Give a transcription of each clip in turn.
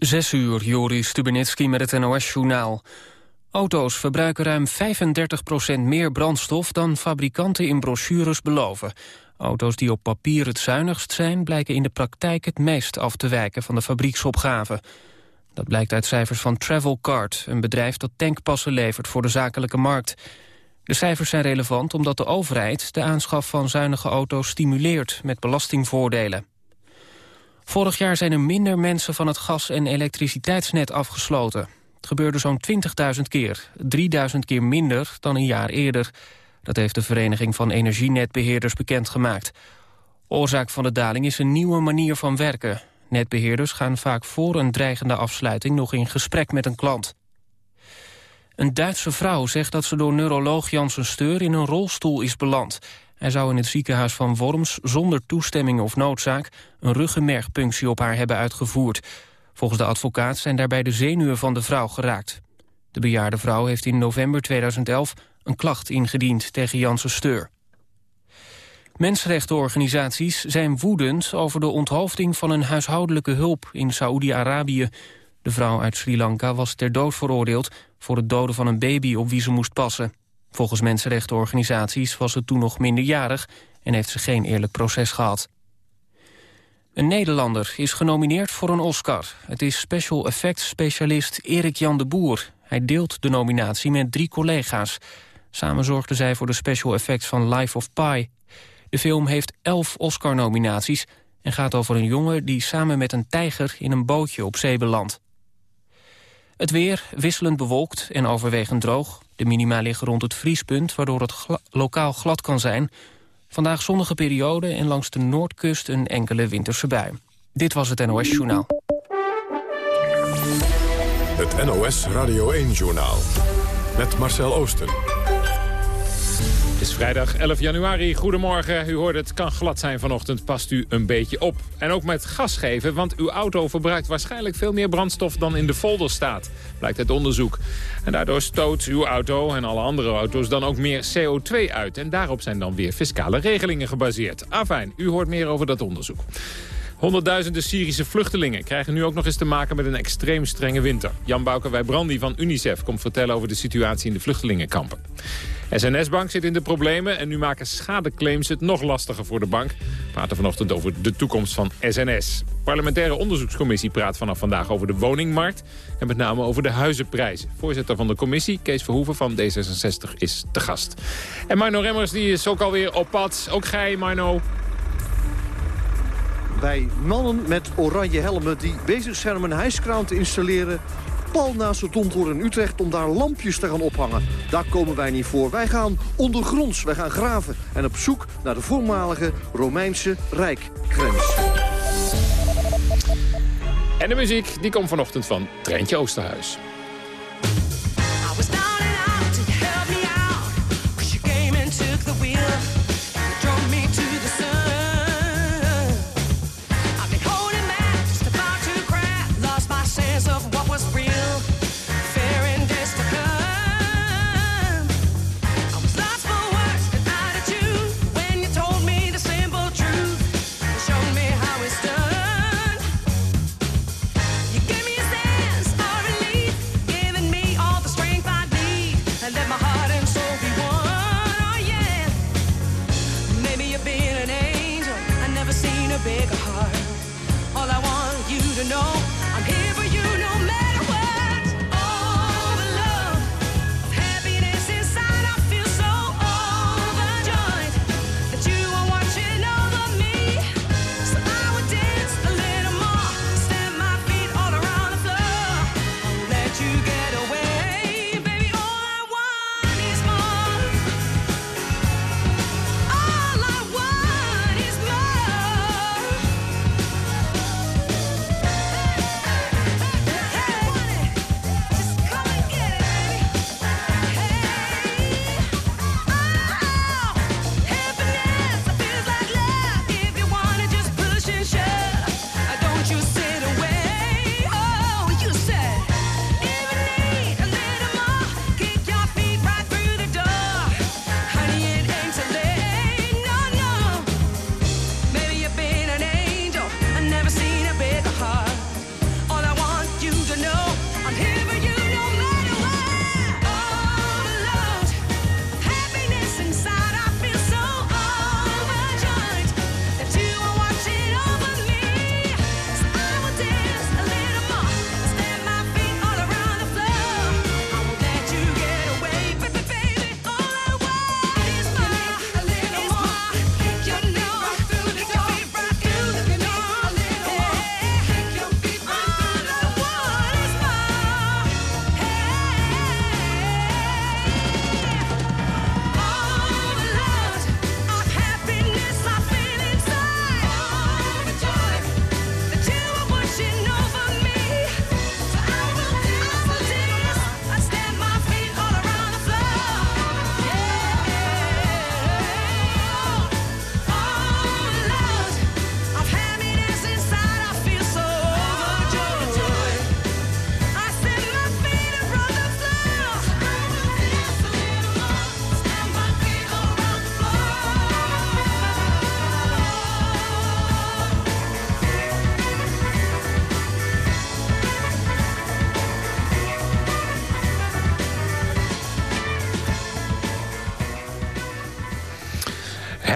Zes uur, Joris Stubenitski met het NOS-journaal. Auto's verbruiken ruim 35% meer brandstof dan fabrikanten in brochures beloven. Auto's die op papier het zuinigst zijn... blijken in de praktijk het meest af te wijken van de fabrieksopgave. Dat blijkt uit cijfers van Travelcard, een bedrijf dat tankpassen levert voor de zakelijke markt. De cijfers zijn relevant omdat de overheid de aanschaf van zuinige auto's stimuleert met belastingvoordelen. Vorig jaar zijn er minder mensen van het gas- en elektriciteitsnet afgesloten. Het gebeurde zo'n 20.000 keer, 3.000 keer minder dan een jaar eerder. Dat heeft de Vereniging van Energienetbeheerders bekendgemaakt. Oorzaak van de daling is een nieuwe manier van werken. Netbeheerders gaan vaak voor een dreigende afsluiting nog in gesprek met een klant. Een Duitse vrouw zegt dat ze door neuroloog Janssen Steur in een rolstoel is beland. Hij zou in het ziekenhuis van Worms zonder toestemming of noodzaak... een ruggenmergpunctie op haar hebben uitgevoerd. Volgens de advocaat zijn daarbij de zenuwen van de vrouw geraakt. De bejaarde vrouw heeft in november 2011 een klacht ingediend tegen Janssen Steur. Mensenrechtenorganisaties zijn woedend over de onthoofding van een huishoudelijke hulp in Saoedi-Arabië. De vrouw uit Sri Lanka was ter dood veroordeeld voor het doden van een baby op wie ze moest passen. Volgens mensenrechtenorganisaties was ze toen nog minderjarig en heeft ze geen eerlijk proces gehad. Een Nederlander is genomineerd voor een Oscar. Het is special effects specialist Erik Jan de Boer. Hij deelt de nominatie met drie collega's. Samen zorgden zij voor de special effects van Life of Pi. De film heeft elf Oscar-nominaties en gaat over een jongen die samen met een tijger in een bootje op zee belandt. Het weer wisselend bewolkt en overwegend droog. De minima liggen rond het vriespunt, waardoor het lokaal glad kan zijn. Vandaag zonnige periode en langs de noordkust een enkele winterse bui. Dit was het NOS Journaal. Het NOS Radio 1 Journaal. Met Marcel Oosten. Vrijdag 11 januari. Goedemorgen. U hoort het kan glad zijn vanochtend. Past u een beetje op. En ook met gas geven, want uw auto verbruikt waarschijnlijk veel meer brandstof dan in de folder staat. Blijkt uit onderzoek. En daardoor stoot uw auto en alle andere auto's dan ook meer CO2 uit. En daarop zijn dan weer fiscale regelingen gebaseerd. Afijn, u hoort meer over dat onderzoek. Honderdduizenden Syrische vluchtelingen krijgen nu ook nog eens te maken met een extreem strenge winter. Jan Bouke Brandi van UNICEF komt vertellen over de situatie in de vluchtelingenkampen. SNS-bank zit in de problemen en nu maken schadeclaims het nog lastiger voor de bank. We praten vanochtend over de toekomst van SNS. Parlementaire onderzoekscommissie praat vanaf vandaag over de woningmarkt... en met name over de huizenprijzen. Voorzitter van de commissie, Kees Verhoeven van D66, is te gast. En Marno Remmers die is ook alweer op pad. Ook gij, Marno bij mannen met oranje helmen die bezig zijn om een hijskraan te installeren pal naast het door in Utrecht om daar lampjes te gaan ophangen. Daar komen wij niet voor. Wij gaan ondergronds, wij gaan graven en op zoek naar de voormalige Romeinse Rijkgrens. En de muziek die komt vanochtend van Trentje Oosterhuis. I was to help me out. The wheel.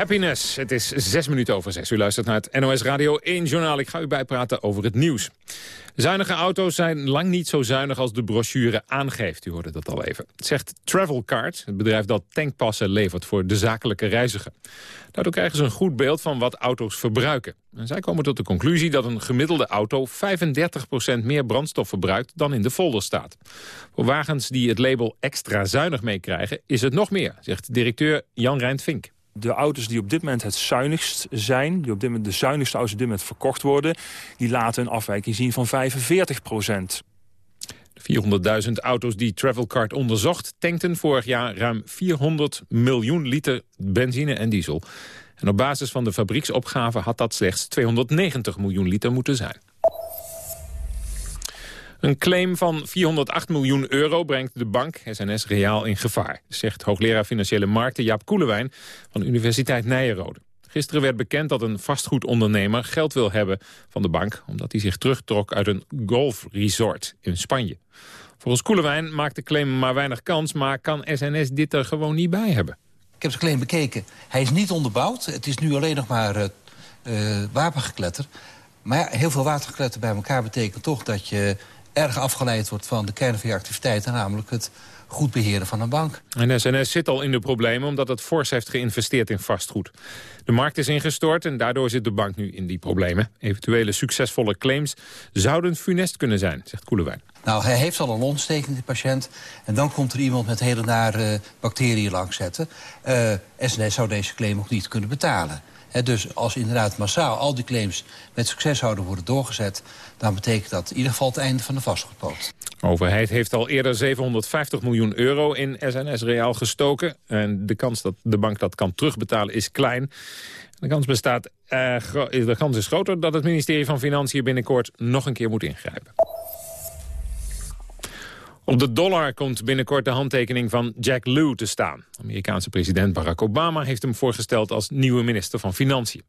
Happiness. Het is zes minuten over zes. U luistert naar het NOS Radio 1 Journaal. Ik ga u bijpraten over het nieuws. Zuinige auto's zijn lang niet zo zuinig als de brochure aangeeft. U hoorde dat al even. Het zegt Travelcard, het bedrijf dat tankpassen levert voor de zakelijke reiziger. Daardoor krijgen ze een goed beeld van wat auto's verbruiken. En zij komen tot de conclusie dat een gemiddelde auto 35% meer brandstof verbruikt dan in de folder staat. Voor wagens die het label extra zuinig meekrijgen is het nog meer, zegt directeur Jan Rijnt de auto's die op dit moment het zuinigst zijn... die op dit moment de zuinigste auto's op dit moment verkocht worden... die laten een afwijking zien van 45 procent. 400.000 auto's die Travelcard onderzocht... tankten vorig jaar ruim 400 miljoen liter benzine en diesel. En op basis van de fabrieksopgave had dat slechts 290 miljoen liter moeten zijn. Een claim van 408 miljoen euro brengt de bank SNS Reaal in gevaar... zegt hoogleraar Financiële Markten Jaap Koelewijn van Universiteit Nijenrode. Gisteren werd bekend dat een vastgoedondernemer geld wil hebben van de bank... omdat hij zich terugtrok uit een golfresort in Spanje. Volgens Koelewijn maakt de claim maar weinig kans... maar kan SNS dit er gewoon niet bij hebben. Ik heb de claim bekeken. Hij is niet onderbouwd. Het is nu alleen nog maar uh, uh, wapengekletter. Maar ja, heel veel watergekletter bij elkaar betekent toch dat je erg afgeleid wordt van de kern van je activiteiten... namelijk het goed beheren van een bank. En SNS zit al in de problemen omdat het fors heeft geïnvesteerd in vastgoed. De markt is ingestort en daardoor zit de bank nu in die problemen. Eventuele succesvolle claims zouden funest kunnen zijn, zegt Koelewijn. Nou, hij heeft al een ontsteking, de patiënt. En dan komt er iemand met hele nare bacteriën langs zetten. Uh, eh, SNS zou deze claim ook niet kunnen betalen dus als inderdaad massaal al die claims met succes zouden worden doorgezet... dan betekent dat in ieder geval het einde van de vastgoedpoot. De overheid heeft al eerder 750 miljoen euro in SNS Reaal gestoken. En de kans dat de bank dat kan terugbetalen is klein. De kans, bestaat, uh, de kans is groter dat het ministerie van Financiën binnenkort nog een keer moet ingrijpen. Op de dollar komt binnenkort de handtekening van Jack Lew te staan. Amerikaanse president Barack Obama heeft hem voorgesteld als nieuwe minister van Financiën.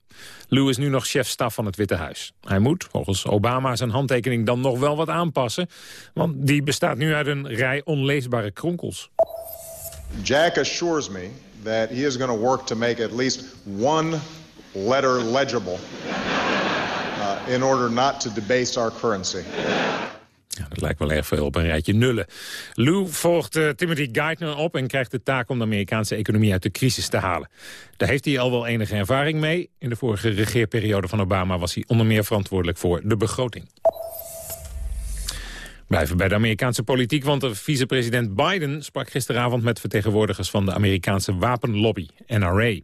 Lew is nu nog chef-staf van het Witte Huis. Hij moet, volgens Obama, zijn handtekening dan nog wel wat aanpassen... want die bestaat nu uit een rij onleesbare kronkels. Jack assures me that he is going to work to make at least one letter legible... Uh, in order not to debase our currency. Ja, dat lijkt wel erg veel op een rijtje nullen. Lou volgt uh, Timothy Geithner op en krijgt de taak om de Amerikaanse economie uit de crisis te halen. Daar heeft hij al wel enige ervaring mee. In de vorige regeerperiode van Obama was hij onder meer verantwoordelijk voor de begroting. Blijven bij de Amerikaanse politiek, want de vicepresident Biden sprak gisteravond met vertegenwoordigers van de Amerikaanse wapenlobby, NRA.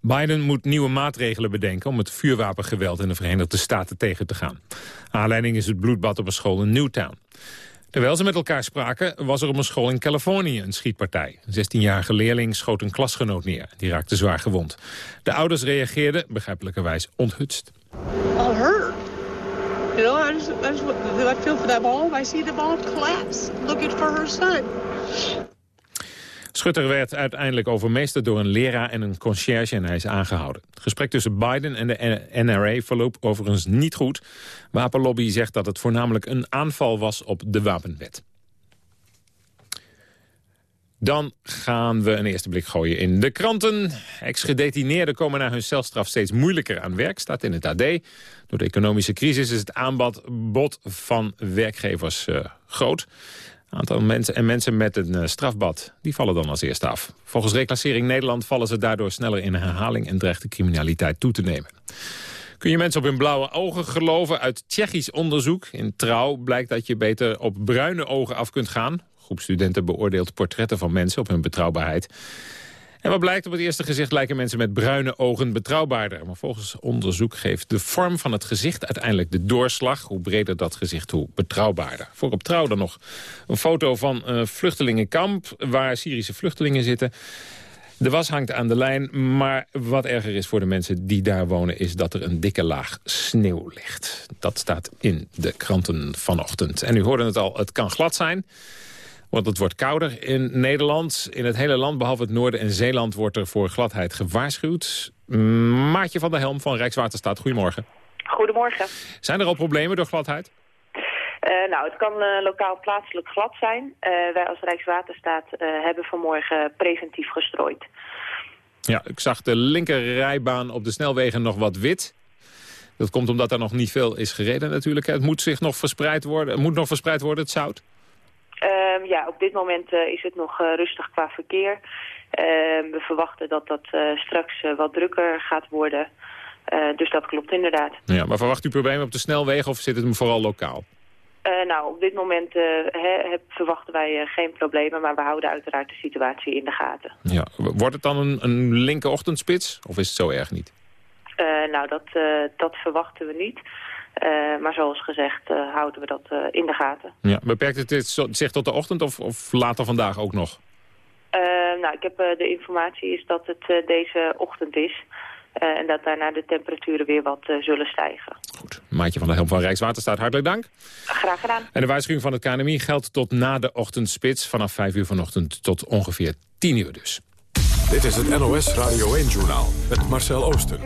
Biden moet nieuwe maatregelen bedenken om het vuurwapengeweld in de Verenigde Staten tegen te gaan. Aanleiding is het bloedbad op een school in Newtown. Terwijl ze met elkaar spraken, was er op een school in Californië een schietpartij. Een 16-jarige leerling schoot een klasgenoot neer. Die raakte zwaar gewond. De ouders reageerden, begrijpelijkerwijs, onthutst. You know, I just, I just I. I see the mom collapse, looking for her son. Schutter werd uiteindelijk overmeesterd door een leraar en een conciërge en hij is aangehouden. Het gesprek tussen Biden en de NRA verloopt overigens niet goed. Wapenlobby zegt dat het voornamelijk een aanval was op de wapenwet. Dan gaan we een eerste blik gooien in de kranten. Ex-gedetineerden komen na hun celstraf steeds moeilijker aan werk, staat in het AD. Door de economische crisis is het aanbod van werkgevers uh, groot aantal mensen en mensen met een uh, strafbad, die vallen dan als eerste af. Volgens Reclassering Nederland vallen ze daardoor sneller in herhaling en dreigt de criminaliteit toe te nemen. Kun je mensen op hun blauwe ogen geloven? Uit Tsjechisch onderzoek in Trouw blijkt dat je beter op bruine ogen af kunt gaan. Groep studenten beoordeelt portretten van mensen op hun betrouwbaarheid. En wat blijkt op het eerste gezicht lijken mensen met bruine ogen betrouwbaarder. Maar volgens onderzoek geeft de vorm van het gezicht uiteindelijk de doorslag. Hoe breder dat gezicht, hoe betrouwbaarder. Voor op trouw dan nog een foto van een vluchtelingenkamp... waar Syrische vluchtelingen zitten. De was hangt aan de lijn, maar wat erger is voor de mensen die daar wonen... is dat er een dikke laag sneeuw ligt. Dat staat in de kranten vanochtend. En u hoorde het al, het kan glad zijn... Want het wordt kouder in Nederland. In het hele land, behalve het noorden en Zeeland, wordt er voor gladheid gewaarschuwd. Maatje van der Helm van Rijkswaterstaat, goedemorgen. Goedemorgen. Zijn er al problemen door gladheid? Uh, nou, het kan uh, lokaal plaatselijk glad zijn. Uh, wij als Rijkswaterstaat hebben vanmorgen preventief gestrooid. Ja, ik zag de linkerrijbaan op de snelwegen nog wat wit. Dat komt omdat er nog niet veel is gereden natuurlijk. Het moet zich nog verspreid worden, het moet nog verspreid worden, het zout? Ehm, ja, op dit moment eh, is het nog eh, rustig qua verkeer. Ehm, we verwachten dat dat eh, straks wat drukker gaat worden. dus dat klopt inderdaad. Ja, maar verwacht u problemen op de snelwegen of zit het vooral lokaal? nou, op dit moment he, verwachten wij geen problemen, maar we houden uiteraard de situatie in de gaten. Ja. Wordt het dan een, een linker ochtendspits of is het zo erg niet? nou, dat, dat verwachten we niet. Uh, maar zoals gezegd uh, houden we dat uh, in de gaten. Ja, beperkt het zich tot de ochtend of, of later vandaag ook nog? nou, ik heb de informatie is dat het deze ochtend is. en dat daarna de temperaturen weer wat zullen stijgen. Goed. Maatje van de Helm van Rijkswaterstaat, hartelijk dank. Graag gedaan. En de waarschuwing van het KNMI geldt tot na de ochtendspits... vanaf 5 uur vanochtend tot ongeveer 10 uur dus. Dit is het NOS Radio 1-journaal met Marcel Oosten.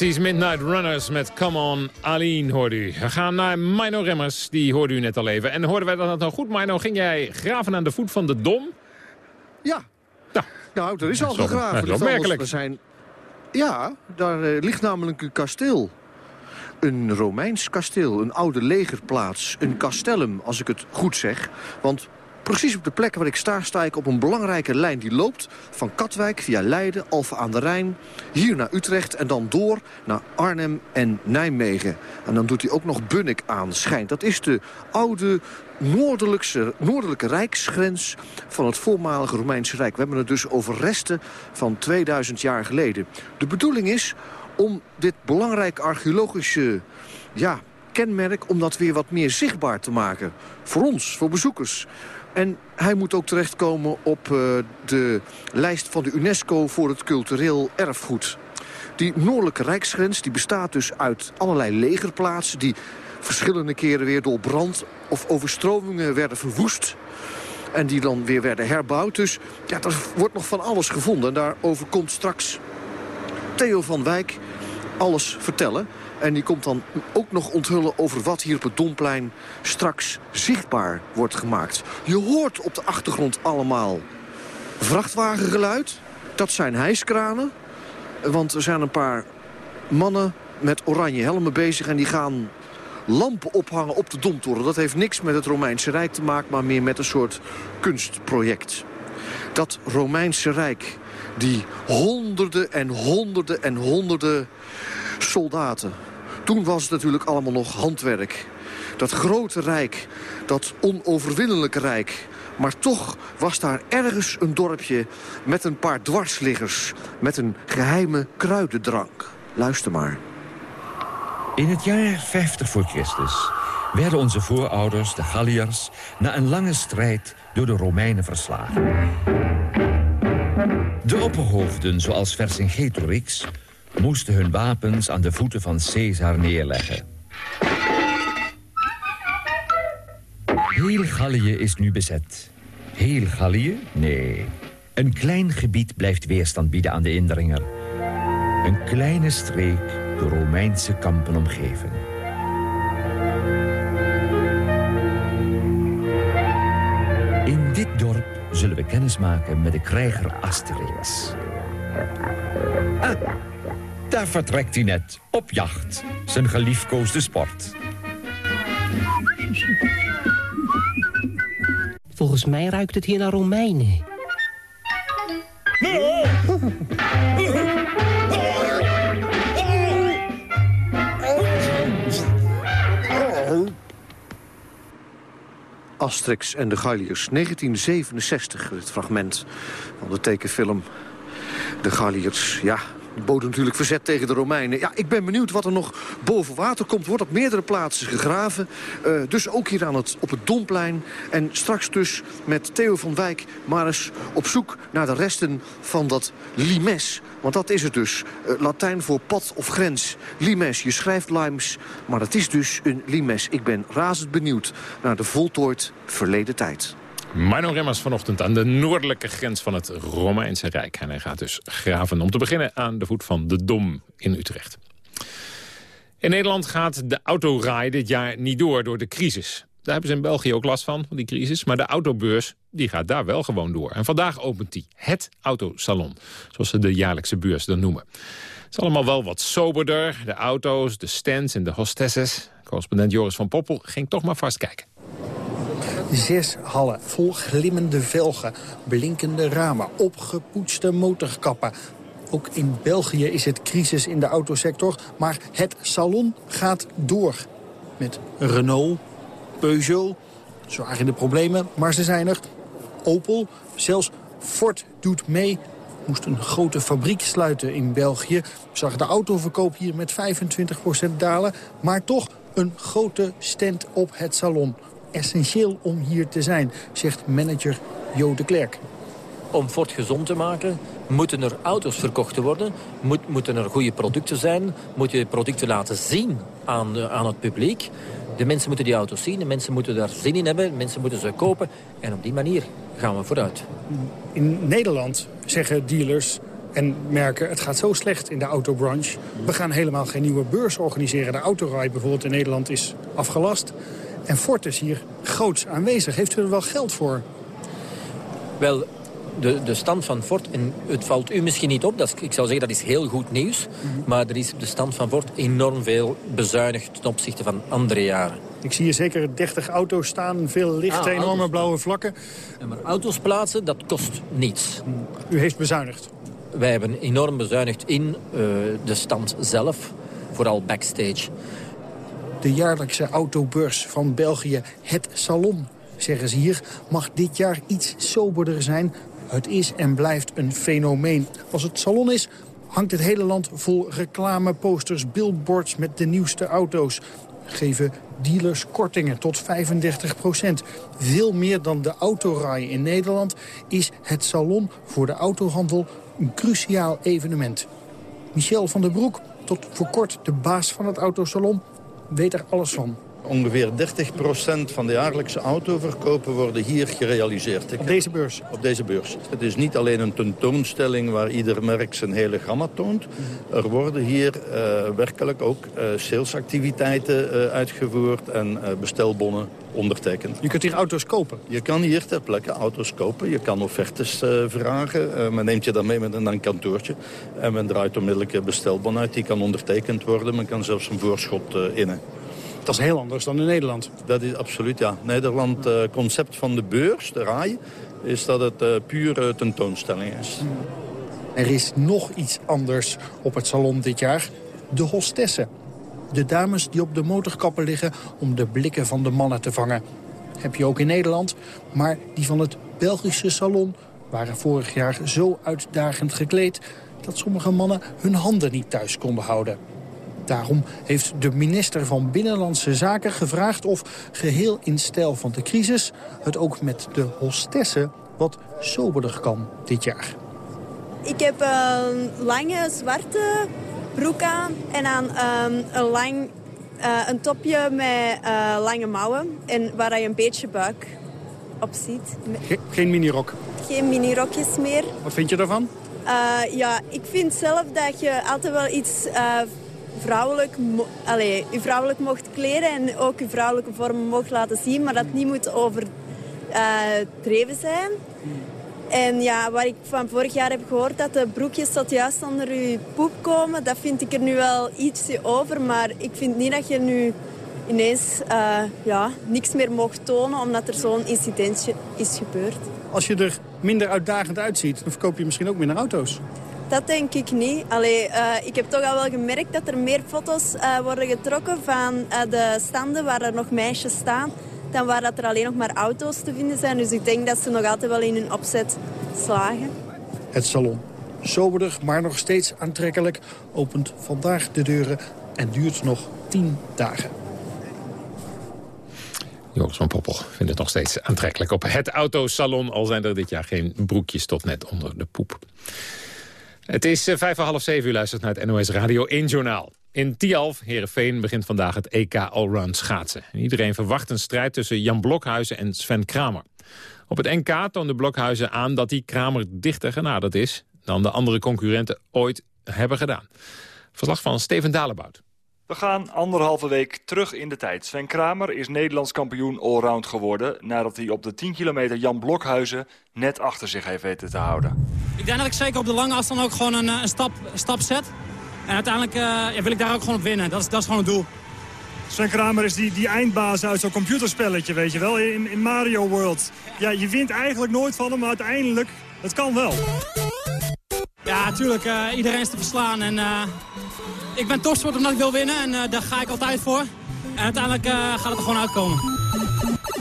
Dexys Midnight Runners met Come On Aline hoorde u. We gaan naar Mino Remmers, die hoorde u net al even. En hoorden wij dat nou goed, Mino? Ging jij graven aan de voet van de Dom? Ja. Nou, nou er is al gegraven. dat is opmerkelijk. Er zijn... Ja, daar eh, ligt namelijk een kasteel. Een Romeins kasteel, een oude legerplaats. Een castellum, als ik het goed zeg. Want precies op de plek waar ik sta, sta ik op een belangrijke lijn die loopt... van Katwijk via Leiden, Alphen aan de Rijn, hier naar Utrecht... en dan door naar Arnhem en Nijmegen. En dan doet hij ook nog Bunnik aan, schijnt. Dat is de oude noordelijkse, noordelijke rijksgrens van het voormalige Romeinse Rijk. We hebben het dus over resten van 2000 jaar geleden. De bedoeling is om dit belangrijk archeologische ja, kenmerk... om dat weer wat meer zichtbaar te maken. Voor ons, voor bezoekers. En hij moet ook terechtkomen op eh, de lijst van de UNESCO voor het cultureel erfgoed. Die noordelijke rijksgrens die bestaat dus uit allerlei legerplaatsen... die verschillende keren weer door brand of overstromingen werden verwoest. En die dan weer werden herbouwd. Dus ja, er wordt nog van alles gevonden. En daarover komt straks Theo van Wijk alles vertellen. En die komt dan ook nog onthullen over wat hier op het Domplein straks zichtbaar wordt gemaakt. Je hoort op de achtergrond allemaal vrachtwagengeluid. Dat zijn hijskranen. Want er zijn een paar mannen met oranje helmen bezig... en die gaan lampen ophangen op de Domtoren. Dat heeft niks met het Romeinse Rijk te maken... maar meer met een soort kunstproject. Dat Romeinse Rijk, die honderden en honderden en honderden soldaten... toen was het natuurlijk allemaal nog handwerk. Dat grote rijk, dat onoverwinnelijke rijk... Maar toch was daar ergens een dorpje met een paar dwarsliggers... met een geheime kruidendrank. Luister maar. In het jaar 50 voor Christus werden onze voorouders, de Galliërs... na een lange strijd door de Romeinen verslagen. De opperhoofden, zoals Vercingetorix... moesten hun wapens aan de voeten van Caesar neerleggen. Heel Gallië is nu bezet. Heel Gallië? Nee. Een klein gebied blijft weerstand bieden aan de indringer. Een kleine streek door Romeinse kampen omgeven. In dit dorp zullen we kennis maken met de krijger Asterix. Ah, daar vertrekt hij net, op jacht. Zijn geliefkoosde sport. Volgens mij ruikt het hier naar Romeinen. Asterix en de Galliërs, 1967, dit fragment van de tekenfilm. De Galliërs, ja, boden natuurlijk verzet tegen de Romeinen. Ja, ik ben benieuwd wat er nog boven water komt. Wordt op meerdere plaatsen gegraven. Eh, dus ook hier aan het, op het Domplein. En straks dus met Theo van Wijk maar eens op zoek naar de resten van dat limes. Want dat is het dus. Eh, Latijn voor pad of grens. Limes, je schrijft limes, maar het is dus een limes. Ik ben razend benieuwd naar de voltooid verleden tijd. Mino Remmers vanochtend aan de noordelijke grens van het Romeinse Rijk. En hij gaat dus graven om te beginnen aan de voet van de Dom in Utrecht. In Nederland gaat de autorij dit jaar niet door door de crisis. Daar hebben ze in België ook last van, van die crisis. Maar de autobeurs die gaat daar wel gewoon door. En vandaag opent die, het autosalon. Zoals ze de jaarlijkse beurs dan noemen. Het is allemaal wel wat soberder. De auto's, de stands en de hostesses. Correspondent Joris van Poppel ging toch maar vast kijken. Zes hallen vol glimmende velgen, blinkende ramen, opgepoetste motorkappen. Ook in België is het crisis in de autosector, maar het salon gaat door. Met Renault, Peugeot, zwaar in de problemen, maar ze zijn er. Opel, zelfs Ford doet mee. Moest een grote fabriek sluiten in België. Zag de autoverkoop hier met 25% dalen. Maar toch een grote stand op het salon essentieel om hier te zijn, zegt manager Jo de Klerk. Om Ford gezond te maken, moeten er auto's verkocht worden. Moet, moeten er goede producten zijn. Moet je producten laten zien aan, de, aan het publiek. De mensen moeten die auto's zien. De mensen moeten daar zin in hebben. De mensen moeten ze kopen. En op die manier gaan we vooruit. In Nederland zeggen dealers... En merken, het gaat zo slecht in de autobranche. We gaan helemaal geen nieuwe beurs organiseren. De autorij bijvoorbeeld in Nederland is afgelast. En Ford is hier groots aanwezig. Heeft u er wel geld voor? Wel, de, de stand van Ford, en het valt u misschien niet op, dat is, ik zou zeggen dat is heel goed nieuws. Maar er is op de stand van Ford enorm veel bezuinigd ten opzichte van andere jaren. Ik zie hier zeker 30 auto's staan, veel licht, Ah, enorme auto's. blauwe vlakken. Ja, maar auto's plaatsen, dat kost niets. U heeft bezuinigd. Wij hebben enorm bezuinigd in eh, de stand zelf, vooral backstage. De jaarlijkse autobeurs van België, het Salon, zeggen ze hier, mag dit jaar iets soberder zijn. Het is en blijft een fenomeen. Als het Salon is, hangt het hele land vol reclameposters, billboards met de nieuwste auto's. Geven dealers kortingen tot 35 procent. Veel meer dan de autorij in Nederland is het Salon voor de autohandel een cruciaal evenement. Michel van der Broek, tot voor kort de baas van het autosalon, weet er alles van. Ongeveer 30% van de jaarlijkse autoverkopen worden hier gerealiseerd. Op deze beurs? Op deze beurs. Het is niet alleen een tentoonstelling waar ieder merk zijn hele gamma toont. Er worden hier eh, werkelijk ook eh, salesactiviteiten eh, uitgevoerd en bestelbonnen ondertekend. Je kunt hier auto's kopen? Je kan hier ter plekke auto's kopen. Je kan offertes vragen. Men neemt je dan mee met een, een kantoortje. En men draait onmiddellijk een bestelbon uit. Die kan ondertekend worden. Men kan zelfs een voorschot innen. Dat is heel anders dan in Nederland. Dat is absoluut, ja. Nederland, eh, concept van de beurs, de RAI, is dat het eh pure tentoonstelling is. Er is nog iets anders op het salon dit jaar. De hostessen. De dames die op de motorkappen liggen om de blikken van de mannen te vangen. Heb je ook in Nederland. Maar die van het Belgische salon waren vorig jaar zo uitdagend gekleed... dat sommige mannen hun handen niet thuis konden houden. Daarom heeft de minister van Binnenlandse Zaken gevraagd of geheel in stijl van de crisis... het ook met de hostessen wat soberder kan dit jaar. Ik heb een lange zwarte broek aan en aan ehm, een lang eh, een topje met eh, lange mouwen en waar je een beetje buik op ziet. Ge- geen minirok. Geen minirokjes meer. Wat vind je daarvan? Eh, ja, ik vind zelf dat je altijd wel iets eh, vrouwelijk, allee, je vrouwelijk mocht kleden en ook je vrouwelijke vormen mocht laten zien, maar dat niet moet overdreven zijn. En ja, waar ik van vorig jaar heb gehoord dat de broekjes tot juist onder je poep komen, dat vind ik er nu wel ietsje over. Maar ik vind niet dat je nu ineens eh, ja, niks meer mocht tonen omdat er zo'n incidentje is gebeurd. Als je er minder uitdagend uitziet, dan verkoop je misschien ook minder auto's. Dat denk ik niet. Allee, eh, ik heb toch al wel gemerkt dat er meer foto's eh, worden getrokken van eh, de standen waar er nog meisjes staan, dan waar dat er alleen nog maar auto's te vinden zijn. Dus ik denk dat ze nog altijd wel in hun opzet slagen. Het salon. Soberder, maar nog steeds aantrekkelijk. Opent vandaag de deuren en duurt nog tien dagen. Joris van Poppel vindt het nog steeds aantrekkelijk op het autosalon... al zijn er dit jaar geen broekjes tot net onder de poep. Het is eh, vijf voor half zeven, u luistert naar het NOS Radio 1 Journaal. In Tialf, Heerenveen, begint vandaag het EK Allround schaatsen. En iedereen verwacht een strijd tussen Jan Blokhuizen en Sven Kramer. Op het NK toonde Blokhuizen aan dat hij Kramer dichter genaderd is... dan de andere concurrenten ooit hebben gedaan. Verslag van Steven Dalebout. We gaan anderhalve week terug in de tijd. Sven Kramer is Nederlands kampioen allround geworden... nadat hij op de 10 kilometer Jan Blokhuizen net achter zich heeft weten te houden. Ik denk dat ik zeker op de lange afstand ook gewoon een, eh, een stap, een stap zet. En uiteindelijk eh, ja, wil ik daar ook gewoon op winnen. Dat is, dat is gewoon het doel. Sven Kramer is die, die eindbaas uit zo'n computerspelletje, weet je wel, in, in Mario World. Ja, je wint eigenlijk nooit van hem, maar uiteindelijk, het kan wel. Ja, natuurlijk. eh, iedereen is te verslaan. En, eh, ik ben topsport omdat ik wil winnen. En eh, daar ga ik altijd voor. En uiteindelijk gaat het er gewoon uitkomen.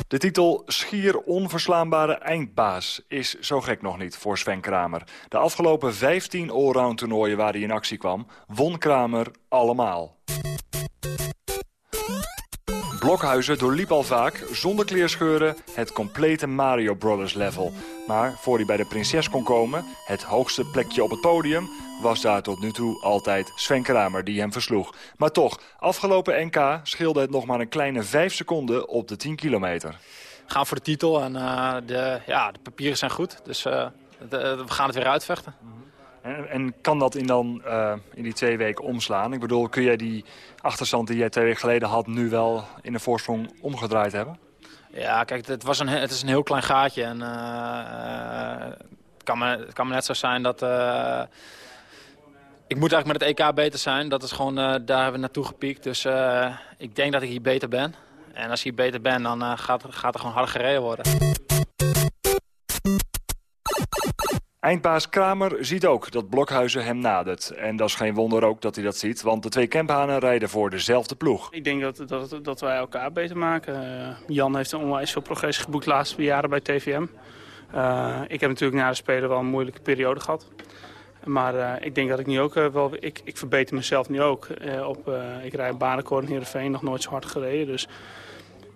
De titel Schier onverslaanbare eindbaas is zo gek nog niet voor Sven Kramer. De afgelopen 15 allround toernooien waar hij in actie kwam, won Kramer allemaal. Blokhuizen doorliep al vaak, zonder kleerscheuren, het complete Mario Brothers level. Maar voor hij bij de prinses kon komen, het hoogste plekje op het podium... was daar tot nu toe altijd Sven Kramer die hem versloeg. Maar toch, afgelopen NK scheelde het nog maar een kleine 5 seconden op de 10 kilometer. We gaan voor de titel en eh, de, ja, de papieren zijn goed. Dus eh, we gaan het weer uitvechten. En, kan dat in, dan, uh, in die twee weken omslaan? Ik bedoel, kun jij die achterstand die jij twee weken geleden had... nu wel in een voorsprong omgedraaid hebben? Ja, kijk, het, was een, het is een heel klein gaatje. En, uh, het, kan me, kan me net zo zijn dat... Uh, ik moet eigenlijk met het EK beter zijn. Dat is gewoon, daar hebben we naartoe gepiekt. Dus ik denk dat ik hier beter ben. En als ik hier beter ben, dan gaat, gaat er gewoon harder gereden worden. Eindbaas Kramer ziet ook dat Blokhuizen hem nadert. En dat is geen wonder ook dat hij dat ziet, want de twee Kemphanen rijden voor dezelfde ploeg. Ik denk dat, dat, dat wij elkaar beter maken. Uh, Jan heeft een onwijs veel progressie geboekt de laatste jaren bij TVM. Uh, eh, ik heb natuurlijk na de Spelen wel een moeilijke periode gehad. Maar uh, ik denk dat ik nu ook wel... Ik, ik verbeter mezelf nu ook. op, ik rijd baanrecord in Heerenveen, nog nooit zo hard gereden. Dus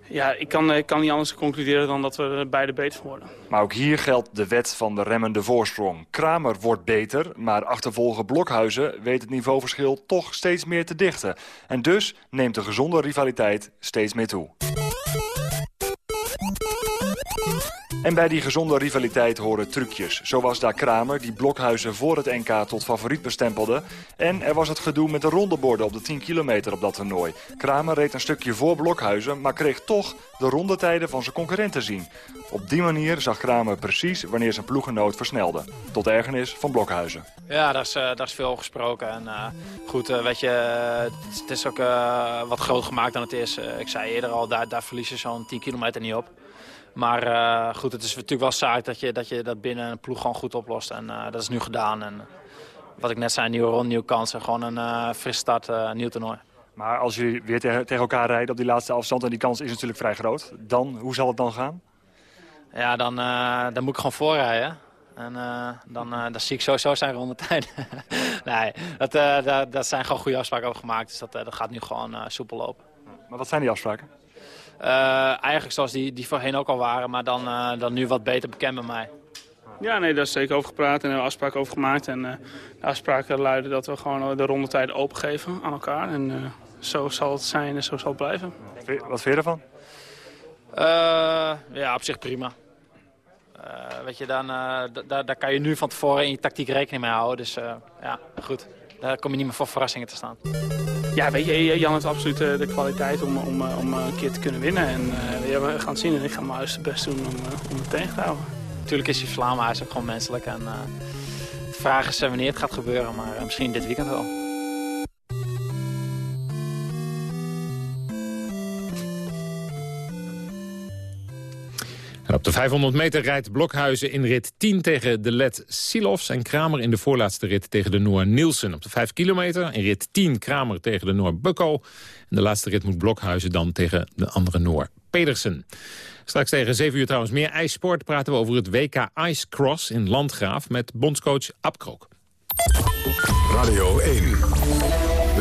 ja, ik kan, ik kan niet anders concluderen dan dat we beide beter worden. Maar ook hier geldt de wet van de remmende voorsprong. Kramer wordt beter, maar achtervolgen Blokhuizen weet het niveauverschil toch steeds meer te dichten. En dus neemt de gezonde rivaliteit steeds meer toe. En bij die gezonde rivaliteit horen trucjes. Zo was daar Kramer, die Blokhuizen voor het NK tot favoriet bestempelde. En er was het gedoe met de rondeborden op de 10 kilometer op dat toernooi. Kramer reed een stukje voor Blokhuizen, maar kreeg toch de rondetijden van zijn concurrenten zien. Op die manier zag Kramer precies wanneer zijn ploegenoot versnelde. Tot ergernis van Blokhuizen. Ja, daar is, uh, daar is veel gesproken. En uh, goed, uh, weet je, het is ook wat groot gemaakt dan het is. ik zei eerder al, daar, daar verlies je zo'n 10 kilometer niet op. Maar uh, goed, het is natuurlijk wel zaak dat je, dat je dat binnen een ploeg gewoon goed oplost. En uh, dat is nu gedaan. En wat ik net zei, nieuwe ronde, nieuwe kansen. Gewoon een uh, fris start, nieuw toernooi. Maar als jullie weer tegen, tegen elkaar rijden op die laatste afstand... en die kans is natuurlijk vrij groot, dan, hoe zal het dan gaan? Ja, dan, dan moet ik gewoon voorrijden. En dan, dan zie ik sowieso zijn rondetijd. nee, dat, dat, dat zijn gewoon goede afspraken over gemaakt. Dus dat, dat gaat nu gewoon soepel lopen. Maar wat zijn die afspraken? Uh, eigenlijk zoals die, die voorheen ook al waren, maar dan, uh, dan nu wat beter bekend bij mij. Ja, nee, daar is zeker over gepraat en er afspraken over gemaakt. En uh, de afspraken luiden dat we gewoon de rondetijd opengeven aan elkaar. En zo zal het zijn en zo zal het blijven. Wat vind je ervan? ja, op zich prima. weet je, dan, daar, daar kan je nu van tevoren in je tactiek rekening mee houden. Dus ja, goed. Daar kom je niet meer voor verrassingen te staan. Ja, weet je, Jan heeft absoluut eh, de kwaliteit om, om, eh, om een keer te kunnen winnen. En uh, we gaan het zien en ik ga mijn uiterste best doen om, om het tegen te houden. Natuurlijk is hij Vlaam, hij ook gewoon menselijk. En de vraag is wanneer het gaat gebeuren, maar misschien dit weekend wel. Op de 500 meter rijdt Blokhuizen in rit 10 tegen de Let Silofs... en Kramer in de voorlaatste rit tegen de Noor Nielsen. Op de 5 kilometer in rit 10 Kramer tegen de Noor Bukko. En de laatste rit moet Blokhuizen dan tegen de andere Noor Pedersen. Straks tegen 7 uur trouwens meer ijssport... praten we over het WK Ice Cross in Landgraaf... met bondscoach Ab Krook. Radio 1,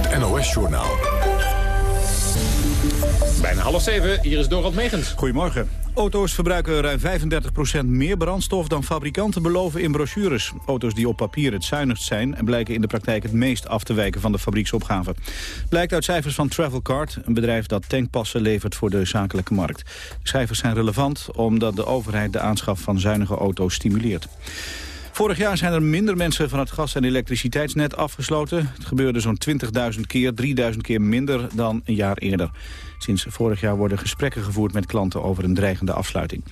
het NOS-journaal. Bijna half zeven, hier is Dorald Megens. Goedemorgen. Auto's verbruiken ruim 35% meer brandstof dan fabrikanten beloven in brochures. Auto's die op papier het zuinigst zijn... en blijken in de praktijk het meest af te wijken van de fabrieksopgave. Blijkt uit cijfers van Travelcard, een bedrijf dat tankpassen levert voor de zakelijke markt. De cijfers zijn relevant omdat de overheid de aanschaf van zuinige auto's stimuleert. Vorig jaar zijn er minder mensen van het gas- en elektriciteitsnet afgesloten. Het gebeurde zo'n 20.000 keer, 3.000 keer minder dan een jaar eerder. Sinds vorig jaar worden gesprekken gevoerd met klanten over een dreigende afsluiting.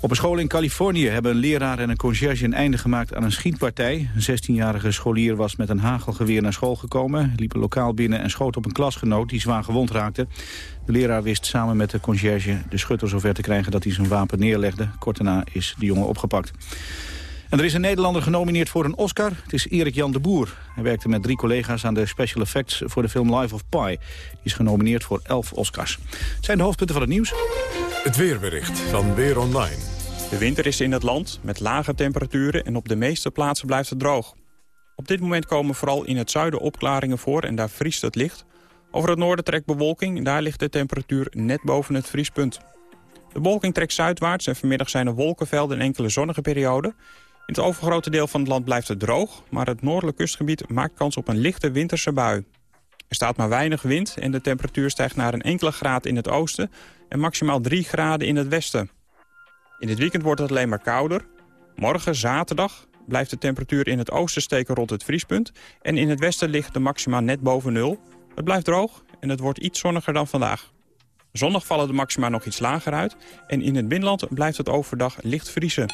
Op een school in Californië hebben een leraar en een conciërge een einde gemaakt aan een schietpartij. Een 16-jarige scholier was met een hagelgeweer naar school gekomen, liep een lokaal binnen en schoot op een klasgenoot die zwaar gewond raakte. De leraar wist samen met de conciërge de schutter zover te krijgen dat hij zijn wapen neerlegde. Kort daarna is de jongen opgepakt. En er is een Nederlander genomineerd voor een Oscar. Het is Erik Jan de Boer. Hij werkte met drie collega's aan de special effects voor de film Life of Pi. Die is genomineerd voor elf Oscars. Het zijn de hoofdpunten van het nieuws. Het weerbericht van Weer Online. De winter is in het land met lage temperaturen en op de meeste plaatsen blijft het droog. Op dit moment komen vooral in het zuiden opklaringen voor en daar vriest het licht. Over het noorden trekt bewolking en daar ligt de temperatuur net boven het vriespunt. De bewolking trekt zuidwaarts en vanmiddag zijn er wolkenvelden en enkele zonnige perioden. Het overgrote deel van het land blijft het droog... maar het noordelijk kustgebied maakt kans op een lichte winterse bui. Er staat maar weinig wind en de temperatuur stijgt naar een enkele graad in het oosten... en maximaal 3 graden in het westen. In dit weekend wordt het alleen maar kouder. Morgen, zaterdag, blijft de temperatuur in het oosten steken rond het vriespunt... en in het westen ligt de maxima net boven nul. Het blijft droog en het wordt iets zonniger dan vandaag. Zondag vallen de maxima nog iets lager uit... en in het binnenland blijft het overdag licht vriezen.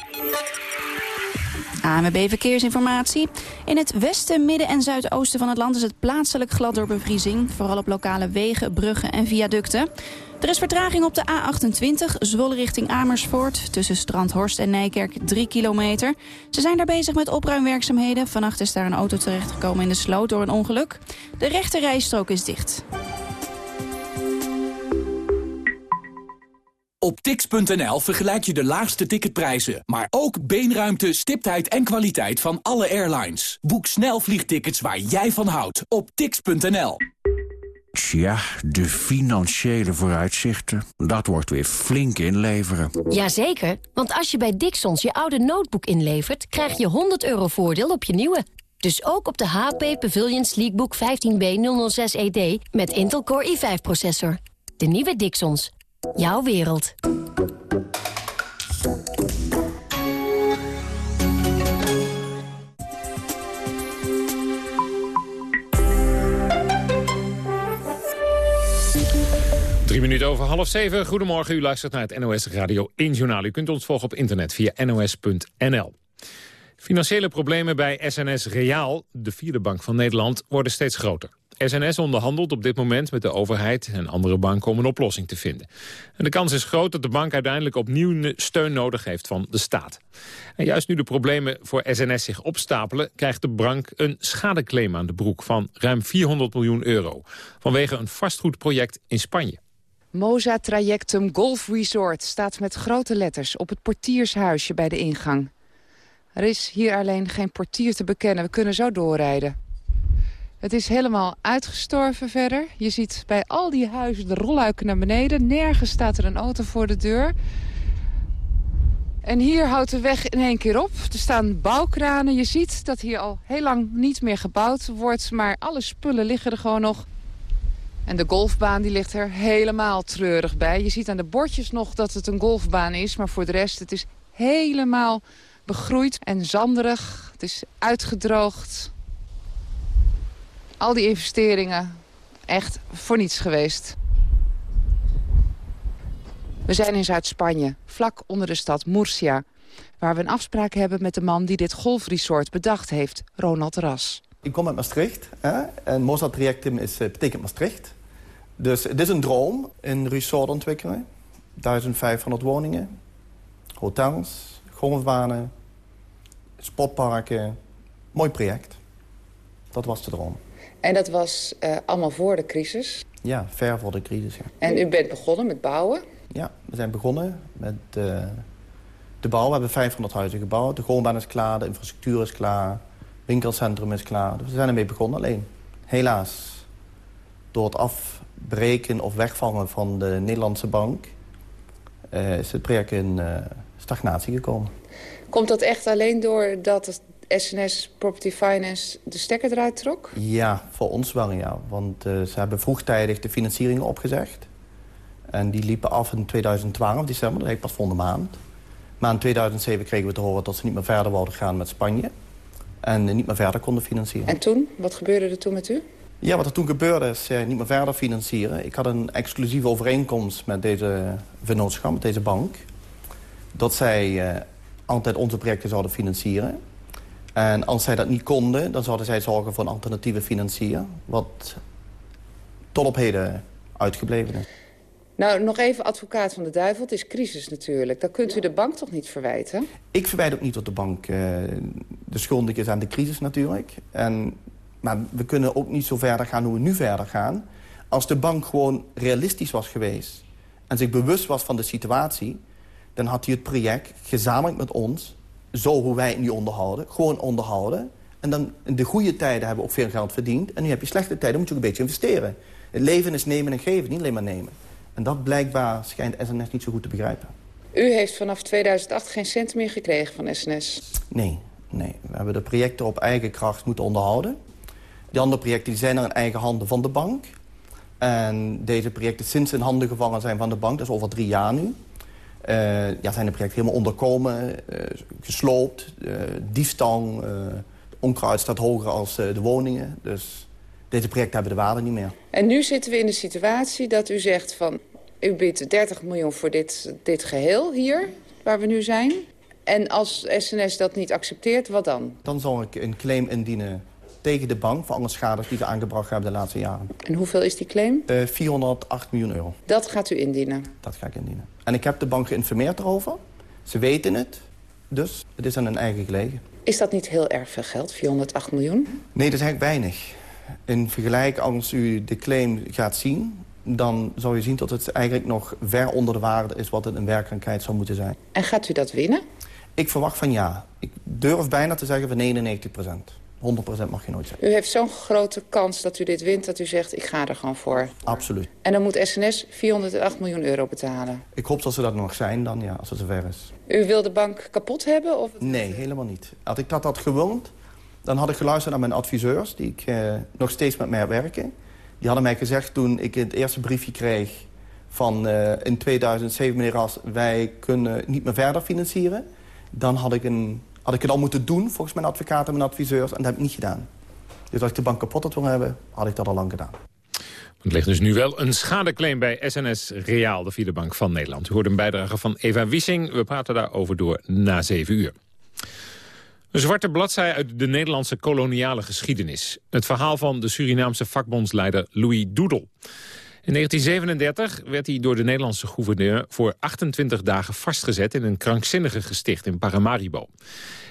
AMB Verkeersinformatie. In het westen, midden en zuidoosten van het land is het plaatselijk glad door bevriezing. Vooral op lokale wegen, bruggen en viaducten. Er is vertraging op de A28, Zwolle richting Amersfoort. Tussen Strandhorst en Nijkerk 3 kilometer. Ze zijn daar bezig met opruimwerkzaamheden. Vannacht is daar een auto terechtgekomen in de sloot door een ongeluk. De rechte rijstrook is dicht. Op tix.nl vergelijk je de laagste ticketprijzen, maar ook beenruimte, stiptheid en kwaliteit van alle airlines. Boek snel vliegtickets waar jij van houdt op tix.nl. Tja, de financiële vooruitzichten, dat wordt weer flink inleveren. Jazeker, want als je bij Dixons je oude notebook inlevert... krijg je 100 euro voordeel op je nieuwe. Dus ook op de HP Pavilion Sleekbook 15B006ED met Intel Core i5-processor. De nieuwe Dixons. Jouw wereld. Drie minuten over half zeven. Goedemorgen, u luistert naar het NOS Radio 1 Journaal. U kunt ons volgen op internet via nos.nl. Financiële problemen bij SNS Reaal, de vierde bank van Nederland, worden steeds groter. SNS onderhandelt op dit moment met de overheid en andere banken om een oplossing te vinden. En de kans is groot dat de bank uiteindelijk opnieuw steun nodig heeft van de staat. En juist nu de problemen voor SNS zich opstapelen... krijgt de bank een schadeclaim aan de broek van ruim 400 miljoen euro... vanwege een vastgoedproject in Spanje. Moza Trajectum Golf Resort staat met grote letters op het portiershuisje bij de ingang. Er is hier alleen geen portier te bekennen. We kunnen zo doorrijden. Het is helemaal uitgestorven verder. Je ziet bij al die huizen de rolluiken naar beneden. Nergens staat er een auto voor de deur. En hier houdt de weg in één keer op. Er staan bouwkranen. Je ziet dat hier al heel lang niet meer gebouwd wordt. Maar alle spullen liggen er gewoon nog. En de golfbaan die ligt er helemaal treurig bij. Je ziet aan de bordjes nog dat het een golfbaan is. Maar voor de rest, het is helemaal begroeid en zanderig. Het is uitgedroogd. Al die investeringen echt voor niets geweest. We zijn in Zuid-Spanje, vlak onder de stad Murcia... waar we een afspraak hebben met de man die dit golfresort bedacht heeft, Ronald Ras. Ik kom uit Maastricht hè? en Mozart Trajectum is, eh, betekent Maastricht. Dus het is een droom, een resort ontwikkelen. 1500 woningen, hotels, golfbanen, sportparken. Mooi project. Dat was de droom. En dat was uh, allemaal voor de crisis? Ja, ver voor de crisis, ja. En u bent begonnen met bouwen? Ja, we zijn begonnen met uh, de bouw. We hebben 500 huizen gebouwd. De golfbaan is klaar, de infrastructuur is klaar. winkelcentrum is klaar. Dus we zijn ermee begonnen. Alleen, helaas, door het afbreken of wegvallen van de Nederlandse bank... Uh, is het project in stagnatie gekomen. Komt dat echt alleen door dat het SNS Property Finance de stekker eruit trok? Ja, voor ons wel, ja. Want uh, ze hebben vroegtijdig de financiering opgezegd. En die liepen af in 2012, december, dat pas volgende maand. Maar in 2007 kregen we te horen dat ze niet meer verder wilden gaan met Spanje. En uh, niet meer verder konden financieren. En toen? Wat gebeurde er toen met u? Ja, wat er toen gebeurde is uh, niet meer verder financieren. Ik had een exclusieve overeenkomst met deze vennootschap, met deze bank. Dat zij altijd onze projecten zouden financieren. En als zij dat niet konden, dan zouden zij zorgen voor een alternatieve financier. Wat tot op heden uitgebleven is. Nou, nog even advocaat van de duivel. Het is crisis natuurlijk. Dan kunt u de bank toch niet verwijten? Ik verwijt ook niet dat de bank uh, de schuldig is aan de crisis natuurlijk. En, maar we kunnen ook niet zo verder gaan hoe we nu verder gaan. Als de bank gewoon realistisch was geweest... en zich bewust was van de situatie... dan had hij het project gezamenlijk met ons zo hoe wij het nu onderhouden. Gewoon onderhouden. En dan in de goede tijden hebben we ook veel geld verdiend. En nu heb je slechte tijden, moet je ook een beetje investeren. Het leven is nemen en geven, niet alleen maar nemen. En dat blijkbaar schijnt SNS niet zo goed te begrijpen. U heeft vanaf 2008 geen cent meer gekregen van SNS? Nee, nee. We hebben de projecten op eigen kracht moeten onderhouden. Die andere projecten die zijn er in eigen handen van de bank. En deze projecten sinds in handen gevallen zijn van de bank, dat is over drie jaar nu... Uh, ja, zijn de projecten helemaal onderkomen, uh, gesloopt. Uh, diefstal, onkruid staat hoger als de woningen. Dus deze projecten hebben de waarde niet meer. En nu zitten we in de situatie dat u zegt van... u biedt 30 miljoen voor dit, dit geheel hier, waar we nu zijn. En als SNS dat niet accepteert, wat dan? Dan zal ik een claim indienen tegen de bank... voor alle schades die ze aangebracht hebben de laatste jaren. En hoeveel is die claim? Uh, 408 miljoen euro. Dat gaat u indienen? Dat ga ik indienen. En ik heb de bank geïnformeerd erover. Ze weten het, dus het is aan hun eigen gelegen. Is dat niet heel erg veel geld, 408 miljoen? Nee, dat is eigenlijk weinig. In vergelijk, als u de claim gaat zien... dan zal je zien dat het eigenlijk nog ver onder de waarde is... wat het in werkelijkheid zou moeten zijn. En gaat u dat winnen? Ik verwacht van ja. Ik durf bijna te zeggen van 99 procent. 100% mag je nooit zeggen. U heeft zo'n grote kans dat u dit wint dat u zegt ik ga er gewoon voor. Absoluut. En dan moet SNS 408 miljoen euro betalen. Ik hoop dat ze dat nog zijn dan, ja, als het zover is. U wil de bank kapot hebben? Of... Nee, helemaal niet. Had ik dat had gewild, dan had ik geluisterd naar mijn adviseurs... die ik eh, nog steeds met mij werken. Die hadden mij gezegd toen ik het eerste briefje kreeg... van uh, in 2007, meneer Ras, wij kunnen niet meer verder financieren... dan had ik een had ik het al moeten doen, volgens mijn advocaat en mijn adviseurs. En dat heb ik niet gedaan. Dus als ik de bank kapot had willen hebben, had ik dat al lang gedaan. Er ligt dus nu wel een schadeclaim bij SNS Reaal, de vierde bank van Nederland. U hoort een bijdrage van Eva Wissing. We praten daarover door na zeven uur. Een zwarte bladzij uit de Nederlandse koloniale geschiedenis. Het verhaal van de Surinaamse vakbondsleider Louis Doedel. In 1937 werd hij door de Nederlandse gouverneur voor 28 dagen vastgezet in een krankzinnige gesticht in Paramaribo.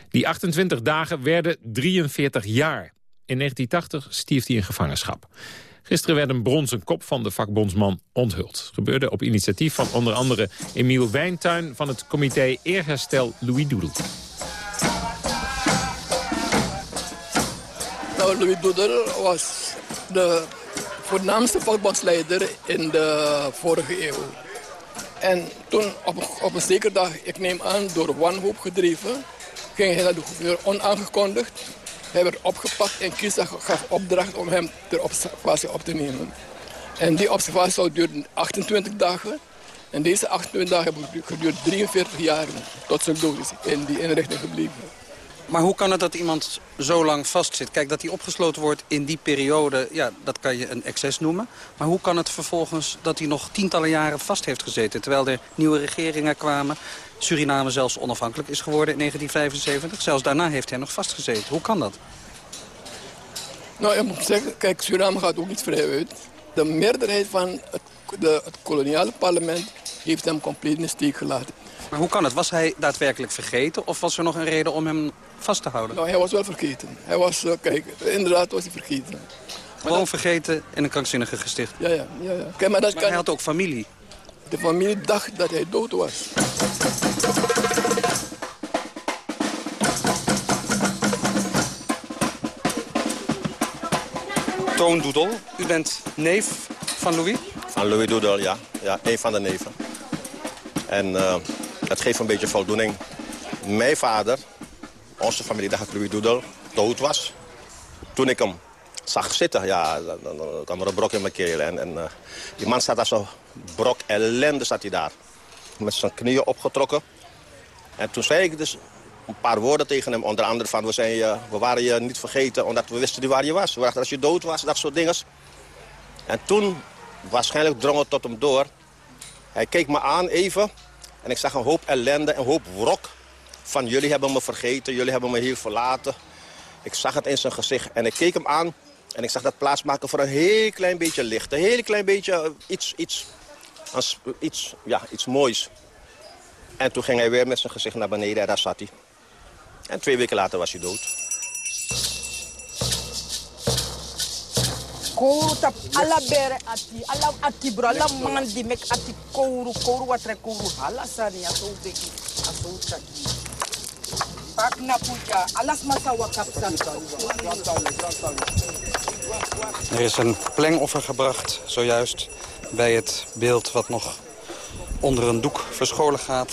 Die 28 dagen werden 43 jaar. In 1980 stierf hij in gevangenschap. Gisteren werd een bronzen kop van de vakbondsman onthuld. gebeurde op initiatief van onder andere Emiel Wijntuin... van het comité Eerherstel Louis Doedel. Nou, Louis Doedel was de voornaamste vakbondsleider in de vorige eeuw. En toen op, op een zekere dag, ik neem aan door wanhoop gedreven... ging hij naar de gouverneur onaangekondigd. Hij werd opgepakt en Kisa gaf opdracht om hem ter observatie op te nemen. En die observatie zou duren 28 dagen. En deze 28 dagen hebben geduurd 43 jaar tot zijn dood is in die inrichting gebleven. Maar hoe kan het dat iemand zo lang vastzit? Kijk, dat hij opgesloten wordt in die periode, ja, dat kan je een excess noemen. Maar hoe kan het vervolgens dat hij nog tientallen jaren vast heeft gezeten... terwijl er nieuwe regeringen kwamen, Suriname zelfs onafhankelijk is geworden in 1975. Zelfs daarna heeft hij nog vastgezeten. Hoe kan dat? Nou, je moet zeggen, kijk, Suriname gaat ook niet vrij uit. De meerderheid van het, de, het koloniale parlement heeft hem compleet in de steek gelaten. Maar hoe kan het? Was hij daadwerkelijk vergeten of was er nog een reden om hem vast te houden? Nou, hij was wel vergeten. Hij was, uh, kijk, inderdaad was hij vergeten. Gewoon vergeten in een krankzinnige gesticht? Ja, ja. ja, ja. Kijk, maar dat maar hij had ook familie? De familie dacht dat hij dood was. Toon Doedel, u bent neef van Louis? Van Louis Doedel, ja. Ja, een van de neven. En uh, het geeft een beetje voldoening. Mijn vader, onze familie dat Louis Doedel dood was. Toen ik hem zag zitten, ja, dan, kwam er een brok in mijn keel. En, en uh, die man staat als een brok ellende, staat hij daar. Met zijn knieën opgetrokken. En toen zei ik dus een paar woorden tegen hem. Onder andere van, we, zijn je, we waren je niet vergeten omdat we wisten waar je was. We dachten als je dood was, dat soort dingen. En toen, waarschijnlijk drong het tot hem door. Hij keek me aan even. En ik zag een hoop ellende, een hoop wrok. Van jullie hebben me vergeten, jullie hebben me hier verlaten. Ik zag het in zijn gezicht en ik keek hem aan. En ik zag dat plaatsmaken voor een heel klein beetje licht. Een heel klein beetje uh, iets, iets, iets, ja, iets moois. En toen ging hij weer met zijn gezicht naar beneden en daar zat hij. En twee weken later was hij dood. Pak na puja alas masa wakapsan Er is een plengoffer gebracht, zojuist, bij het beeld wat nog onder een doek verscholen gaat.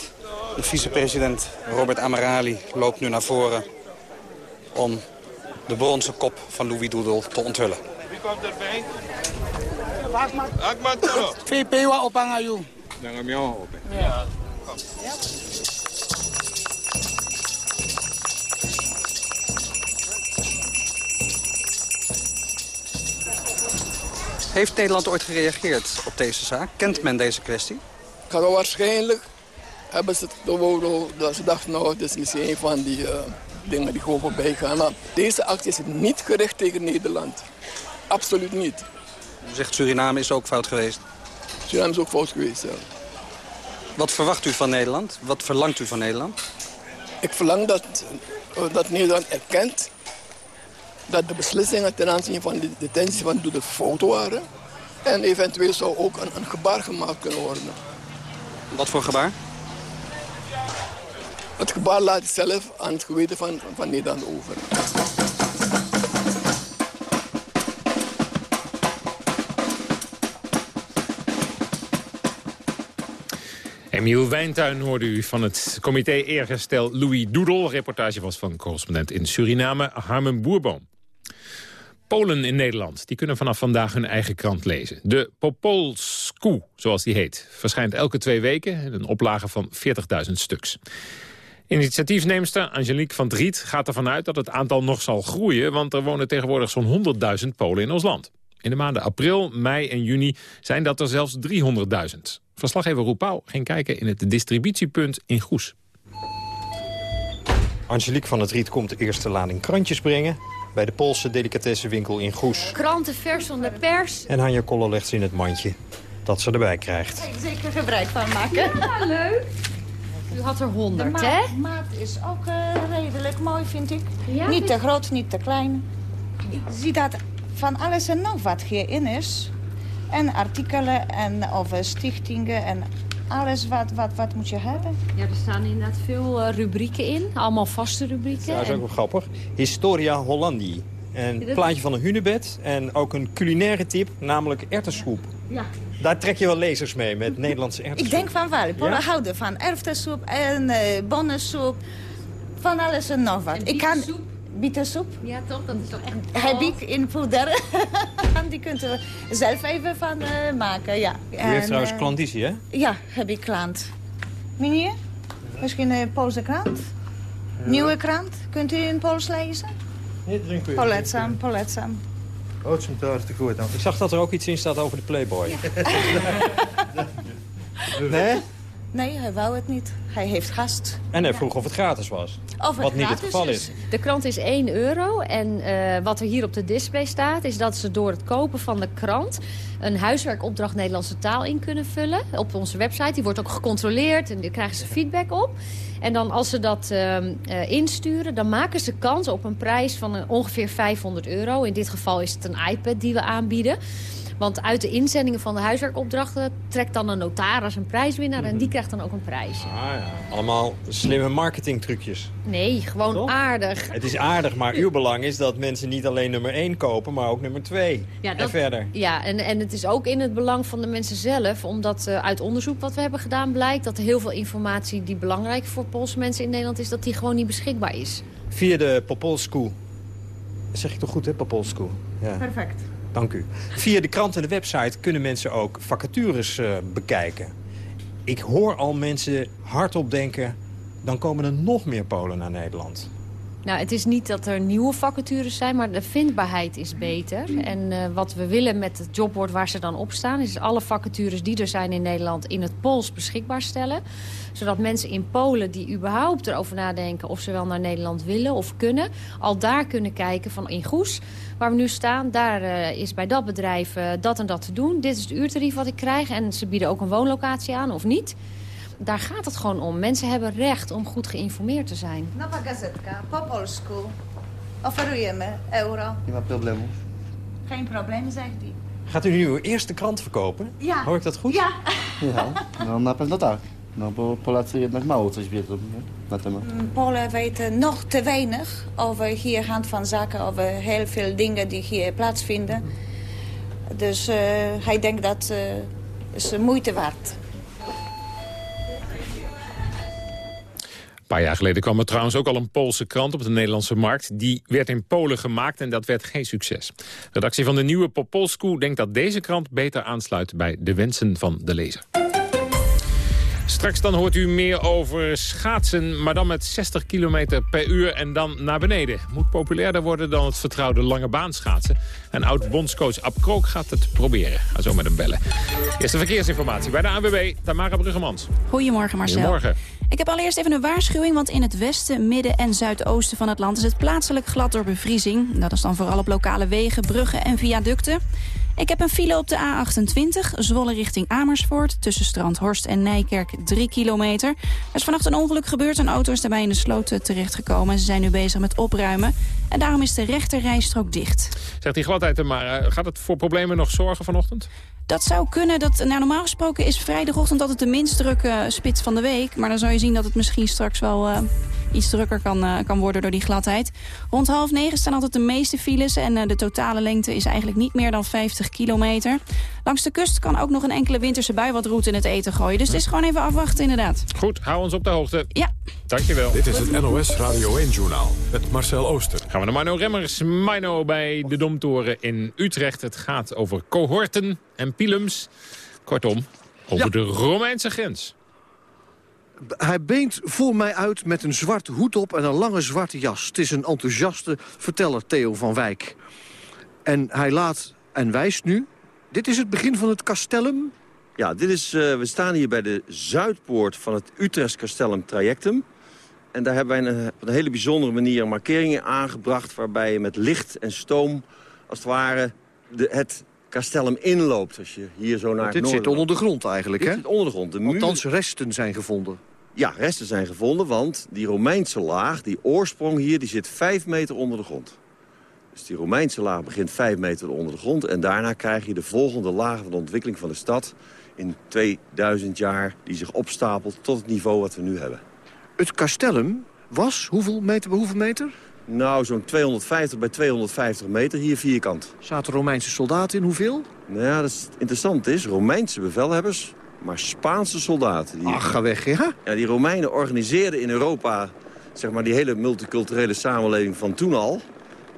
De vicepresident Robert Amarali loopt nu naar voren om de bronzen kop van Louis Doedel te onthullen. Wie komt erbij? VP wa opangayu. Dan ga je open. Ja. Heeft Nederland ooit gereageerd op deze zaak? Kent men deze kwestie? Wel waarschijnlijk hebben ze het gewoon, dat ze dachten, nou, het is misschien een van die uh, dingen die gewoon voorbij gaan. Deze actie is niet gericht tegen Nederland. Absoluut niet. U zegt Suriname is ook fout geweest? Suriname is ook fout geweest, ja. Wat verwacht u van Nederland? Wat verlangt u van Nederland? Ik verlang dat, dat Nederland erkent dat de beslissingen ten aanzien van de detentie van de fout waren. En eventueel zou ook een, een gebaar gemaakt kunnen worden. Wat voor gebaar? Het gebaar laat zelf aan het geweten van, van Nederland over. Emiel Wijntuin hoorde u van het comité Eergestel Louis Doedel. Reportage was van correspondent in Suriname, Harmen Boerboom. Polen in Nederland die kunnen vanaf vandaag hun eigen krant lezen. De Popolsku, zoals die heet, verschijnt elke twee weken... in een oplage van 40.000 stuks. Initiatiefneemster Angelique van Driet gaat ervan uit dat het aantal nog zal groeien... want er wonen tegenwoordig zo'n 100.000 Polen in ons land. In de maanden april, mei en juni zijn dat er zelfs 300.000. Verslaggever Roepau ging kijken in het distributiepunt in Goes. Angelique van het Riet komt de eerste lading krantjes brengen... bij de Poolse delicatessenwinkel in Goes. Kranten vers van de pers. En Hanja Kolle legt ze in het mandje dat ze erbij krijgt. Kijk, zeker gebruik van maken. Ja, leuk. U had er 100, hè? De maat is ook uh, redelijk mooi, vind ik. Ja, niet te groot, niet te klein. Ik zie dat van alles en nog wat hierin is. En artikelen en over stichtingen en alles wat, wat, wat moet je hebben. Ja, er staan inderdaad veel uh, rubrieken in. Allemaal vaste rubrieken. Ja, dat is ook wel grappig. Historia Hollandi. Een plaatje van een hunebed en ook een culinaire tip, namelijk erwtensoep. Ja. Daar trek je wel lezers mee met Nederlandse erwtensoep. Ik denk van wel. Polen ja? houden van erwtensoep en uh, bonnensoep. Van alles en nog wat. En ik kan Bietensoep? Ja, toch? Dat is toch echt... Heb ik in poeder. Die kunt u zelf even van uh, maken, ja. U en, heeft trouwens uh, klandizie, hè? Ja, heb ik klant. Meneer? Misschien een Poolse krant? Ja. Nieuwe krant? Kunt u in Pools lezen? Nee, drink u. Polecam, polecam. Oh, te goed dan. Ik zag dat er ook iets in staat over de Playboy. Ja. nee? Nee, hij wou het niet. Hij heeft gast. En hij vroeg of het gratis was. Of het wat niet het geval is. is. De krant is 1 euro. En uh, wat er hier op de display staat... is dat ze door het kopen van de krant... een huiswerkopdracht Nederlandse taal in kunnen vullen. Op onze website. Die wordt ook gecontroleerd. En daar krijgen ze feedback op. En dan als ze dat uh, uh, insturen... dan maken ze kans op een prijs van ongeveer 500 euro. In dit geval is het een iPad die we aanbieden. Want uit de inzendingen van de huiswerkopdrachten trekt dan een notaris een prijswinnaar... en die krijgt dan ook een prijsje. Ah, ja. Allemaal slimme marketingtrucjes. Nee, gewoon Toch? aardig. Het is aardig, maar uw belang is dat mensen niet alleen nummer 1 kopen... maar ook nummer 2 ja, dat, en verder. Ja, en, en het is ook in het belang van de mensen zelf... omdat uh, uit onderzoek wat we hebben gedaan blijkt... dat er heel veel informatie die belangrijk voor Poolse mensen in Nederland is... dat die gewoon niet beschikbaar is. Via de Popolsku. Zeg ik toch goed, hè, Popolsku? Ja. Perfect. Dank u. Via de krant en de website kunnen mensen ook vacatures uh, bekijken. Ik hoor al mensen hardop denken... dan komen er nog meer Polen naar Nederland. Nou, het is niet dat er nieuwe vacatures zijn, maar de vindbaarheid is beter. En uh, wat we willen met het jobboard waar ze dan op staan... is alle vacatures die er zijn in Nederland in het Pools beschikbaar stellen. Zodat mensen in Polen die überhaupt erover nadenken... of ze wel naar Nederland willen of kunnen... al daar kunnen kijken van in Goes, waar we nu staan... daar uh, is bij dat bedrijf uh, dat en dat te doen. Dit is het uurtarief wat ik krijg. En ze bieden ook een woonlocatie aan of niet daar gaat het gewoon om. Mensen hebben recht om goed geïnformeerd te zijn. Nowa gazetka, po polsku. Oferujemy euro. Nie ma problemu. Geen probleem, zegt hij. Gaat u nu uw eerste krant verkopen? Ja. Hoor ik dat goed? Ja. Ja, no na pewno tak. No bo Polacy jednak mało coś wiedzą nie? na temat. Polen weten nog te weinig over hier hand van zaken, over heel veel dingen die hier plaatsvinden. Dus uh, hij denkt dat uh, is moeite waard. Paar jaar geleden kwam er trouwens ook al een Poolse krant op de Nederlandse markt. Die werd in Polen gemaakt en dat werd geen succes. De redactie van de nieuwe Popolsku denkt dat deze krant beter aansluit bij de wensen van de lezer. Straks dan hoort u meer over schaatsen, maar dan met 60 km per uur en dan naar beneden. Moet populairder worden dan het vertrouwde lange baan schaatsen. En oud-bondscoach Ab Krook gaat het proberen. Ga zo met hem bellen. Eerste verkeersinformatie bij de ANWB, Tamara Bruggemans. Goedemorgen Marcel. Goedemorgen. Ik heb allereerst even een waarschuwing, want in het westen, midden en zuidoosten van het land is het plaatselijk glad door bevriezing. Dat is dan vooral op lokale wegen, bruggen en viaducten. Ik heb een file op de A28, Zwolle richting Amersfoort... tussen Strandhorst en Nijkerk, 3 kilometer. Er is vannacht een ongeluk gebeurd, een auto is daarbij in de sloot terechtgekomen. Ze zijn nu bezig met opruimen en daarom is de rechter rijstrook dicht. Zegt die gladheid er maar, eh, gaat het voor problemen nog zorgen vanochtend? Dat zou kunnen. Dat, nou, normaal gesproken is vrijdagochtend altijd de minst drukke spits van de week. Maar dan zou je zien dat het misschien straks wel uh, iets drukker kan, uh, kan worden door die gladheid. Rond half negen staan altijd de meeste files. En uh, de totale lengte is eigenlijk niet meer dan 50 kilometer. Langs de kust kan ook nog een enkele winterse bui wat route in het eten gooien. Dus het is gewoon even afwachten inderdaad. Goed, hou ons op de hoogte. Ja. Dankjewel. Dit is het NOS Radio 1-journaal met Marcel Ooster. Gaan we naar Mino Remmers. Mino bij de Domtoren in Utrecht. Het gaat over cohorten en pilums. Kortom, over Ja. de Romeinse grens. Hij beent voor mij uit met een zwarte hoed op en een lange zwarte jas. Het is een enthousiaste verteller, Theo van Wijk. En hij laat en wijst nu... Dit is het begin van het Castellum. Ja, dit is, eh, we staan hier bij de zuidpoort van het Utrecht Castellum Trajectum. En daar hebben wij een, op een hele bijzondere manier markeringen aangebracht... waarbij je met licht en stoom, als het ware, de, het castellum inloopt. Als je hier zo naar Want het dit zit onder de grond eigenlijk, Dit hè? zit onder de grond. De muren- Althans, resten zijn gevonden. Ja, resten zijn gevonden, want die Romeinse laag, die oorsprong hier... die zit vijf meter onder de grond. Dus die Romeinse laag begint vijf meter onder de grond... en daarna krijg je de volgende laag van de ontwikkeling van de stad... in 2000 jaar, die zich opstapelt tot het niveau wat we nu hebben. Het Castellum was hoeveel meter bij hoeveel meter? Nou, zo'n 250 bij 250 meter hier vierkant. Zaten Romeinse soldaten in hoeveel? Nou ja, dat is interessant is, Romeinse bevelhebbers, maar Spaanse soldaten. Die, Ach, ga weg, ja? Ja, die Romeinen organiseerden in Europa zeg maar, die hele multiculturele samenleving van toen al.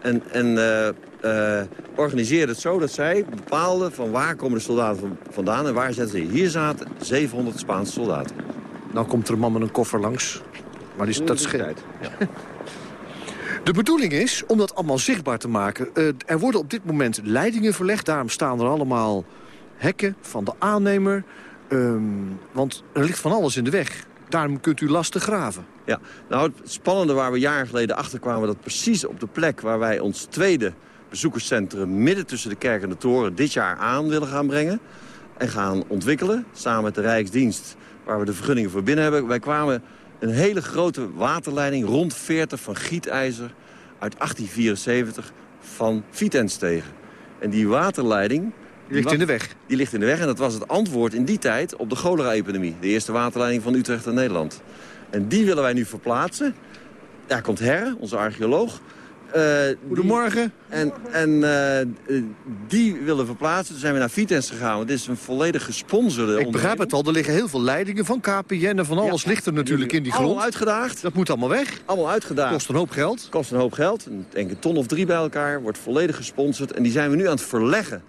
En, en eh, eh, organiseerden het zo dat zij bepaalden van waar komen de soldaten van- vandaan en waar zetten ze. Hier zaten 700 Spaanse soldaten. Nou komt er een man met een koffer langs. Maar die, is- dat is geen... De bedoeling is om dat allemaal zichtbaar te maken. Eh, er worden op dit moment leidingen verlegd. Daarom staan er allemaal hekken van de aannemer. Ehm, want er ligt van alles in de weg. Daarom kunt u lastig graven. Ja, nou het spannende waar we jaren geleden achter kwamen... dat precies op de plek waar wij ons tweede bezoekerscentrum... midden tussen de kerk en de toren dit jaar aan willen gaan brengen... en gaan ontwikkelen, samen met de Rijksdienst... waar we de vergunningen voor binnen hebben. Wij kwamen een hele grote waterleiding, rond 40 van gietijzer... uit 1874 van Vitens tegen. En die waterleiding... Die ligt in de weg. Die ligt in de weg en dat was het antwoord in die tijd op de cholera-epidemie. De eerste waterleiding van Utrecht en Nederland. En die willen wij nu verplaatsen. Daar komt Herre, onze archeoloog. Eh, Goedemorgen. Die, en en eh, eh, die willen verplaatsen. Toen zijn we naar Vitens gegaan. want Dit is een volledig gesponsorde Ik begrijp het al, er liggen heel veel leidingen van KPN en van alles ligt er natuurlijk in die grond. Allemaal uitgedaagd. Dat moet allemaal weg. Allemaal uitgedaagd. Kost een hoop geld. Kost een hoop geld. Een, denk een ton of drie bij elkaar. Wordt volledig gesponsord. En die zijn we nu aan het verleggen.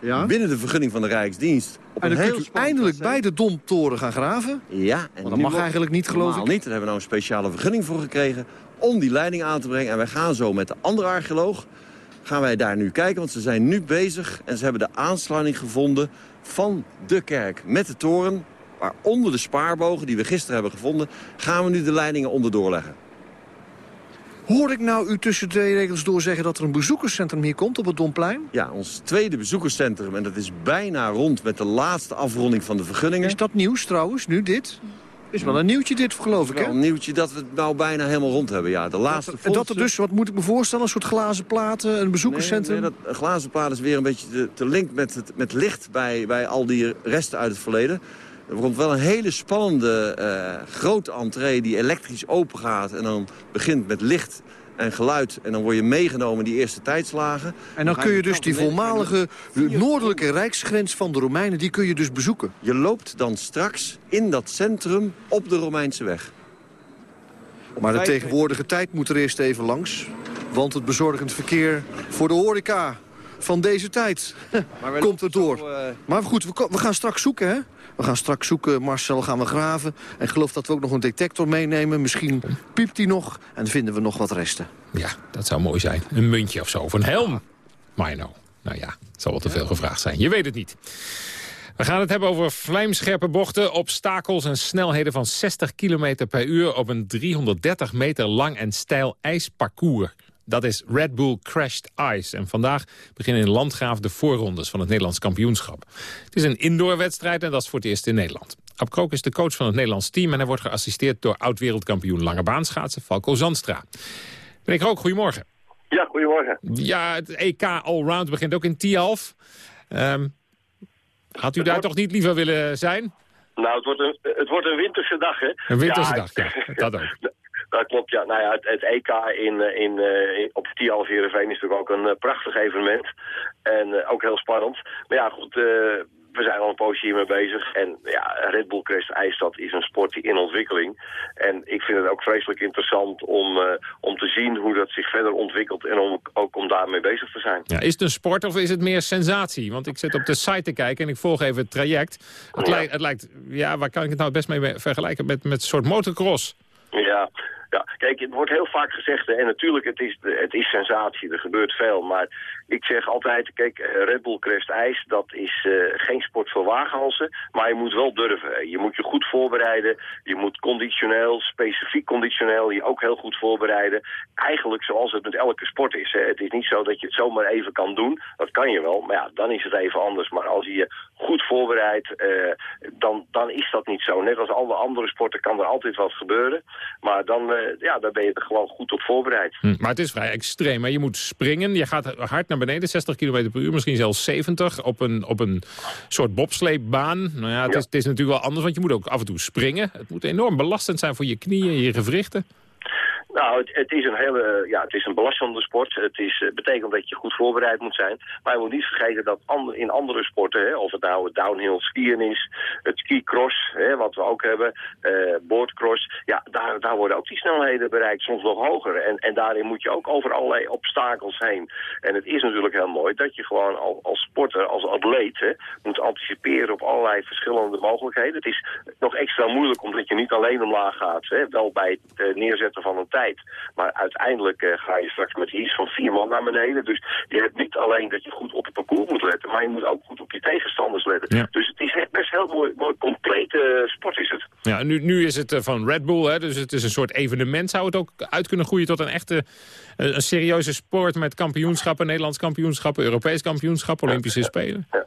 Ja. Binnen de vergunning van de Rijksdienst. Op En dan kunt u spannend eindelijk bij de Domtoren gaan graven. Ja. En dat mag eigenlijk niet, geloof ik. niet. Daar hebben we nou een speciale vergunning voor gekregen om die leiding aan te brengen. En wij gaan zo met de andere archeoloog gaan wij daar nu kijken. Want ze zijn nu bezig en ze hebben de aansluiting gevonden van de kerk met de toren. Waaronder de spaarbogen die we gisteren hebben gevonden, gaan we nu de leidingen onderdoor leggen. Hoor ik nou u tussen twee regels door zeggen dat er een bezoekerscentrum hier komt op het Domplein? Ja, ons tweede bezoekerscentrum. En dat is bijna rond met de laatste afronding van de vergunningen. Is dat nieuws trouwens, nu dit? Is wel een nieuwtje dit, geloof ik, hè? een nieuwtje dat we het nou bijna helemaal rond hebben. Ja, de laatste En dat er vondsten- dus, wat moet ik me voorstellen, een soort glazen platen, een bezoekerscentrum? Nee, nee, dat glazen plaat is weer een beetje te, te link met, het, met licht bij, bij al die resten uit het verleden. Er komt wel een hele spannende eh, grote entree die elektrisch open gaat. En dan begint met licht en geluid. En dan word je meegenomen in die eerste tijdslagen. En dan kun je dus die voormalige noordelijke rijksgrens van de Romeinen, die kun je dus bezoeken. Je loopt dan straks in dat centrum op de Romeinse weg. Maar de tegenwoordige tijd moet er eerst even langs. Want het bezorgend verkeer voor de horeca van deze tijd komt er door. Maar goed, we, we gaan straks zoeken, hè? We gaan straks zoeken, Marcel gaan we graven. En geloof dat we ook nog een detector meenemen. Misschien piept die nog en vinden we nog wat resten. Ja, dat zou mooi zijn. Een muntje of zo, of een helm. Mino. Nou ja, het zal wel te veel gevraagd zijn. Je weet het niet. We gaan het hebben over vlijmscherpe bochten, obstakels en snelheden van 60 km per uur op een 330 meter lang en steil ijsparcours. Dat is Red Bull Crashed Ice. En vandaag beginnen in Landgraaf de voorrondes van het Nederlands kampioenschap. Het is een indoorwedstrijd en dat is voor het eerst in Nederland. Ab Krook is de coach van het Nederlands team... en hij wordt geassisteerd door oud-wereldkampioen lange baanschaatsen Falco Zandstra. Meneer Krook, goedemorgen. Ja, goedemorgen. Ja, het EK Allround begint ook in Tialf. Um, had u daar toch niet liever willen zijn? Nou, het wordt een, het wordt een winterse dag, hè? Een winterse dag, ja. Dat ook. Dat klopt, ja. Nou ja, het, het EK in, eh, in, uh, in, op Tialf is natuurlijk ook een uh, prachtig evenement. En ook heel spannend. Maar ja, goed, we zijn al een poosje hiermee bezig. En ja, Red Bull Crest IJsstad is een sport in ontwikkeling. En ik vind het ook vreselijk interessant om, uh, om te zien hoe dat zich verder ontwikkelt. En om, ook om daarmee bezig te zijn. Ja, is het een sport of is het meer sensatie? Want ik zit op de site te kijken en ik volg even het traject. Het, ja. lijkt, het lijkt, ja, waar kan ik het nou best mee vergelijken? Met, met een soort motocross. Ja, ja, kijk, het wordt heel vaak gezegd, en natuurlijk, het is, het is sensatie, er gebeurt veel. Maar ik zeg altijd, kijk, Red Bull Crest IJs, dat is uh, geen sport voor waaghalsen. Maar je moet wel durven. Je moet je goed voorbereiden. Je moet conditioneel, specifiek conditioneel, je ook heel goed voorbereiden. Eigenlijk zoals het met elke sport is. Hè. Het is niet zo dat je het zomaar even kan doen. Dat kan je wel, maar ja, dan is het even anders. Maar als je je goed voorbereidt, uh, dan, dan is dat niet zo. Net als alle andere sporten kan er altijd wat gebeuren. Maar dan... ja, daar ben je er gewoon goed op voorbereid. Hm, maar het is vrij extreem. Maar je moet springen, je gaat hard naar beneden, 60 km per uur, misschien zelfs 70, op een, op een soort bobsleepbaan. Nou ja, het, ja. Is, het is natuurlijk wel anders, want je moet ook af en toe springen. Het moet enorm belastend zijn voor je knieën en je gewrichten. Nou, het, het, is een hele, ja, het is een belastende sport. Het is, uh, betekent dat je goed voorbereid moet zijn. Maar je moet niet vergeten dat in andere sporten, hè, of het nou het downhill skiën is, het ski-cross, hè, wat we ook hebben, uh, boardcross, ja, daar, daar worden ook die snelheden bereikt, soms nog hoger. En, en daarin moet je ook over allerlei obstakels heen. En het is natuurlijk heel mooi dat je gewoon al, als sporter, als atleet, moet anticiperen op allerlei verschillende mogelijkheden. Het is nog extra moeilijk omdat je niet alleen omlaag gaat, hè, wel bij het uh, neerzetten van een tijd. Maar uiteindelijk uh, ga je straks met iets van vier man naar beneden. Dus je hebt niet alleen dat je goed op het parcours moet letten, maar je moet ook goed op je tegenstanders letten. Ja. Dus het is echt best heel mooi, mooi complete sport is het. Ja, nu, nu is het uh, van Red Bull, hè, dus het is een soort evenement. Zou het ook uit kunnen groeien tot een echte, een serieuze sport met kampioenschappen, Nederlands kampioenschappen, Europees kampioenschap, Olympische Spelen? Ja.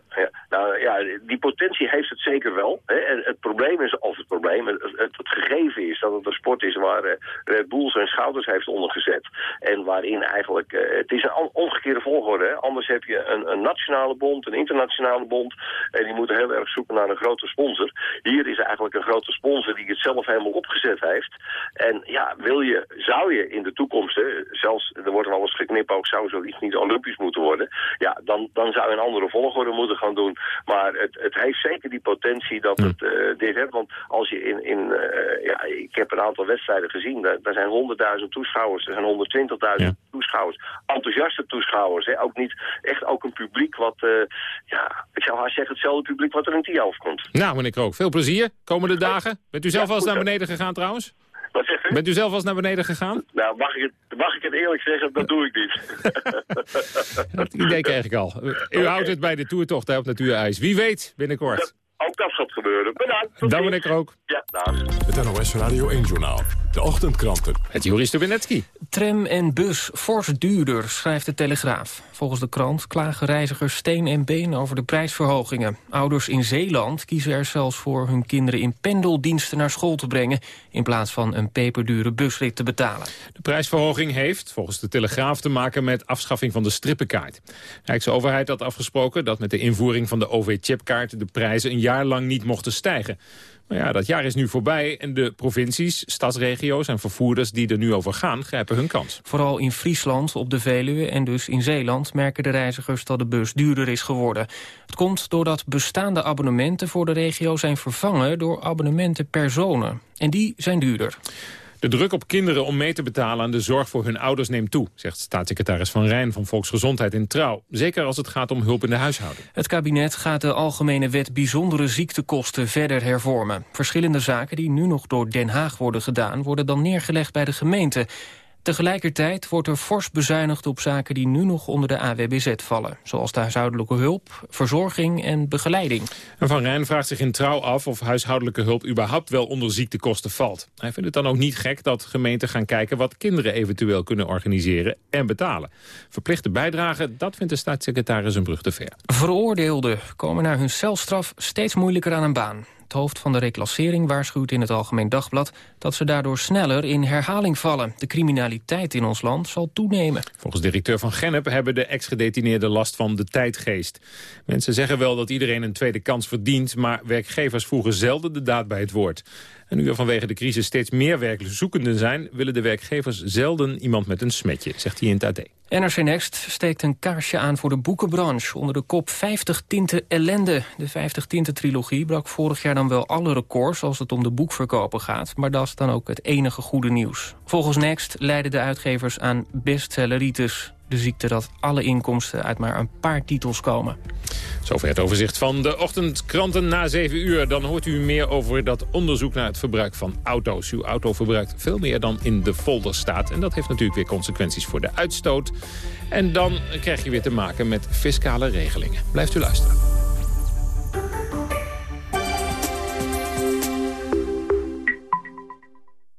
Nou ja, die potentie heeft het zeker wel. Hè. En het probleem is, of het probleem, het, gegeven is dat het een sport is waar uh, Red Bull zijn schouders heeft ondergezet. En waarin eigenlijk, uh, het is een omgekeerde volgorde. Hè. Anders heb je een, een, nationale bond, een internationale bond. En die moeten heel erg zoeken naar een grote sponsor. Hier is eigenlijk een grote sponsor die het zelf helemaal opgezet heeft. En ja, wil je, zou je in de toekomst, hè, zelfs, er wordt wel eens geknipoogd, zou zoiets niet olympisch moeten worden. Ja, dan, dan zou je een andere volgorde moeten gaan doen. Maar het, het heeft zeker die potentie dat het uh, dit heeft. Want als je in, in uh, ja, ik heb een aantal wedstrijden gezien, daar, daar zijn 100.000 toeschouwers, er zijn 120.000 ja. toeschouwers, enthousiaste toeschouwers. Hè? Ook niet echt ook een publiek wat, uh, ja, ik zou haast zeggen hetzelfde publiek wat er in Tialf komt. Nou, meneer Krook, veel plezier komende dagen. Bent u zelf ja, al eens naar beneden gegaan trouwens? Wat zegt u? Bent u zelf al eens naar beneden gegaan? Nou, mag ik het, mag ik het eerlijk zeggen, dat doe ik niet. dat idee kreeg ik al. U okay. houdt het bij de toertocht op Natuurijs. Wie weet, binnenkort. Dat, ook dat gaat gebeuren. Bedankt. Dan ben ik er ook. Ja, dag. Het NOS Radio 1-journaal. De ochtendkranten. Het Joris Stubenetski. Tram en bus fors duurder, schrijft de Telegraaf. Volgens de krant klagen reizigers steen en been over de prijsverhogingen. Ouders in Zeeland kiezen er zelfs voor hun kinderen in pendeldiensten naar school te brengen... in plaats van een peperdure busrit te betalen. De prijsverhoging heeft volgens de Telegraaf te maken met afschaffing van de strippenkaart. De Rijksoverheid had afgesproken dat met de invoering van de OV-chipkaart... de prijzen een jaar lang niet mochten stijgen. Maar ja, dat jaar is nu voorbij en de provincies, stadsregio's en vervoerders die er nu over gaan, grijpen hun kans. Vooral in Friesland, op de Veluwe en dus in Zeeland merken de reizigers dat de bus duurder is geworden. Het komt doordat bestaande abonnementen voor de regio zijn vervangen door abonnementen per zone. En die zijn duurder. De druk op kinderen om mee te betalen aan de zorg voor hun ouders neemt toe... zegt staatssecretaris Van Rijn van Volksgezondheid in Trouw. Zeker als het gaat om hulp in de huishouding. Het kabinet gaat de Algemene Wet Bijzondere Ziektekosten verder hervormen. Verschillende zaken die nu nog door Den Haag worden gedaan... worden dan neergelegd bij de gemeente. Tegelijkertijd wordt er fors bezuinigd op zaken die nu nog onder de AWBZ vallen. Zoals de huishoudelijke hulp, verzorging en begeleiding. En Van Rijn vraagt zich in trouw af of huishoudelijke hulp überhaupt wel onder ziektekosten valt. Hij vindt het dan ook niet gek dat gemeenten gaan kijken wat kinderen eventueel kunnen organiseren en betalen. Verplichte bijdrage, dat vindt de staatssecretaris een brug te ver. Veroordeelden komen na hun celstraf steeds moeilijker aan een baan. Hoofd van de reclassering waarschuwt in het Algemeen Dagblad... dat ze daardoor sneller in herhaling vallen. De criminaliteit in ons land zal toenemen. Volgens directeur van Gennep hebben de ex-gedetineerden last van de tijdgeest. Mensen zeggen wel dat iedereen een tweede kans verdient... maar werkgevers voegen zelden de daad bij het woord. En nu er vanwege de crisis steeds meer werkzoekenden zijn... willen de werkgevers zelden iemand met een smetje, zegt hij in het AD. NRC Next steekt een kaarsje aan voor de boekenbranche... onder de kop 50 tinten ellende. De 50 tinten trilogie brak vorig jaar dan wel alle records... als het om de boekverkopen gaat, maar dat is dan ook het enige goede nieuws. Volgens Next leiden de uitgevers aan bestselleritis de ziekte dat alle inkomsten uit maar een paar titels komen. Zover het overzicht van de ochtendkranten na 7 uur. Dan hoort u meer over dat onderzoek naar het verbruik van auto's. Uw auto verbruikt veel meer dan in de folder staat. En dat heeft natuurlijk weer consequenties voor de uitstoot. En dan krijg je weer te maken met fiscale regelingen. Blijft u luisteren.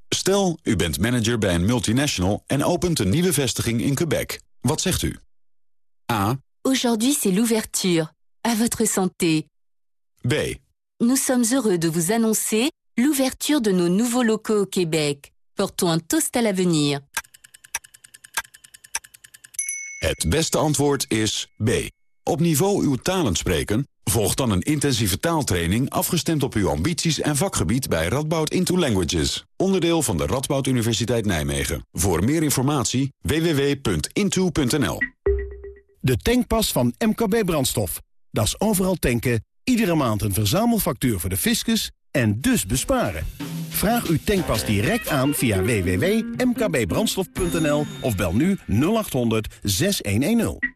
Stel, u bent manager bij een multinational en opent een nieuwe vestiging in Quebec. Wat zegt u? A. Aujourd'hui, c'est l'ouverture. À votre santé. B. Nous sommes heureux de vous annoncer l'ouverture de nos nouveaux locaux au Québec. Portons un toast à l'avenir. Het beste antwoord is B. Op niveau uw talen spreken? Volg dan een intensieve taaltraining afgestemd op uw ambities en vakgebied bij Radboud Into Languages. Onderdeel van de Radboud Universiteit Nijmegen. Voor meer informatie www.into.nl De tankpas van MKB Brandstof. Dat is overal tanken, iedere maand een verzamelfactuur voor de fiscus en dus besparen. Vraag uw tankpas direct aan via www.mkbbrandstof.nl of bel nu 0800 6110.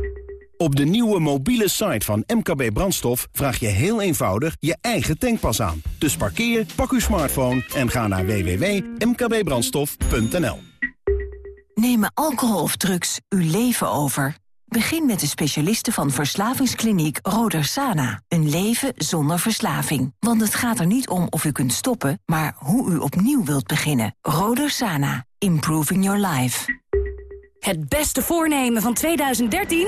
Op de nieuwe mobiele site van MKB Brandstof vraag je heel eenvoudig je eigen tankpas aan. Dus parkeer, pak uw smartphone en ga naar www.mkbbrandstof.nl. Nemen alcohol of drugs uw leven over? Begin met de specialisten van verslavingskliniek Roder Sana. Een leven zonder verslaving. Want het gaat er niet om of u kunt stoppen, maar hoe u opnieuw wilt beginnen. Roder Sana. Improving your life. Het beste voornemen van 2013?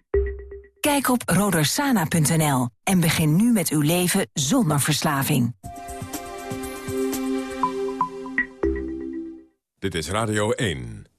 Kijk op rodersana.nl en begin nu met uw leven zonder verslaving. Dit is Radio 1.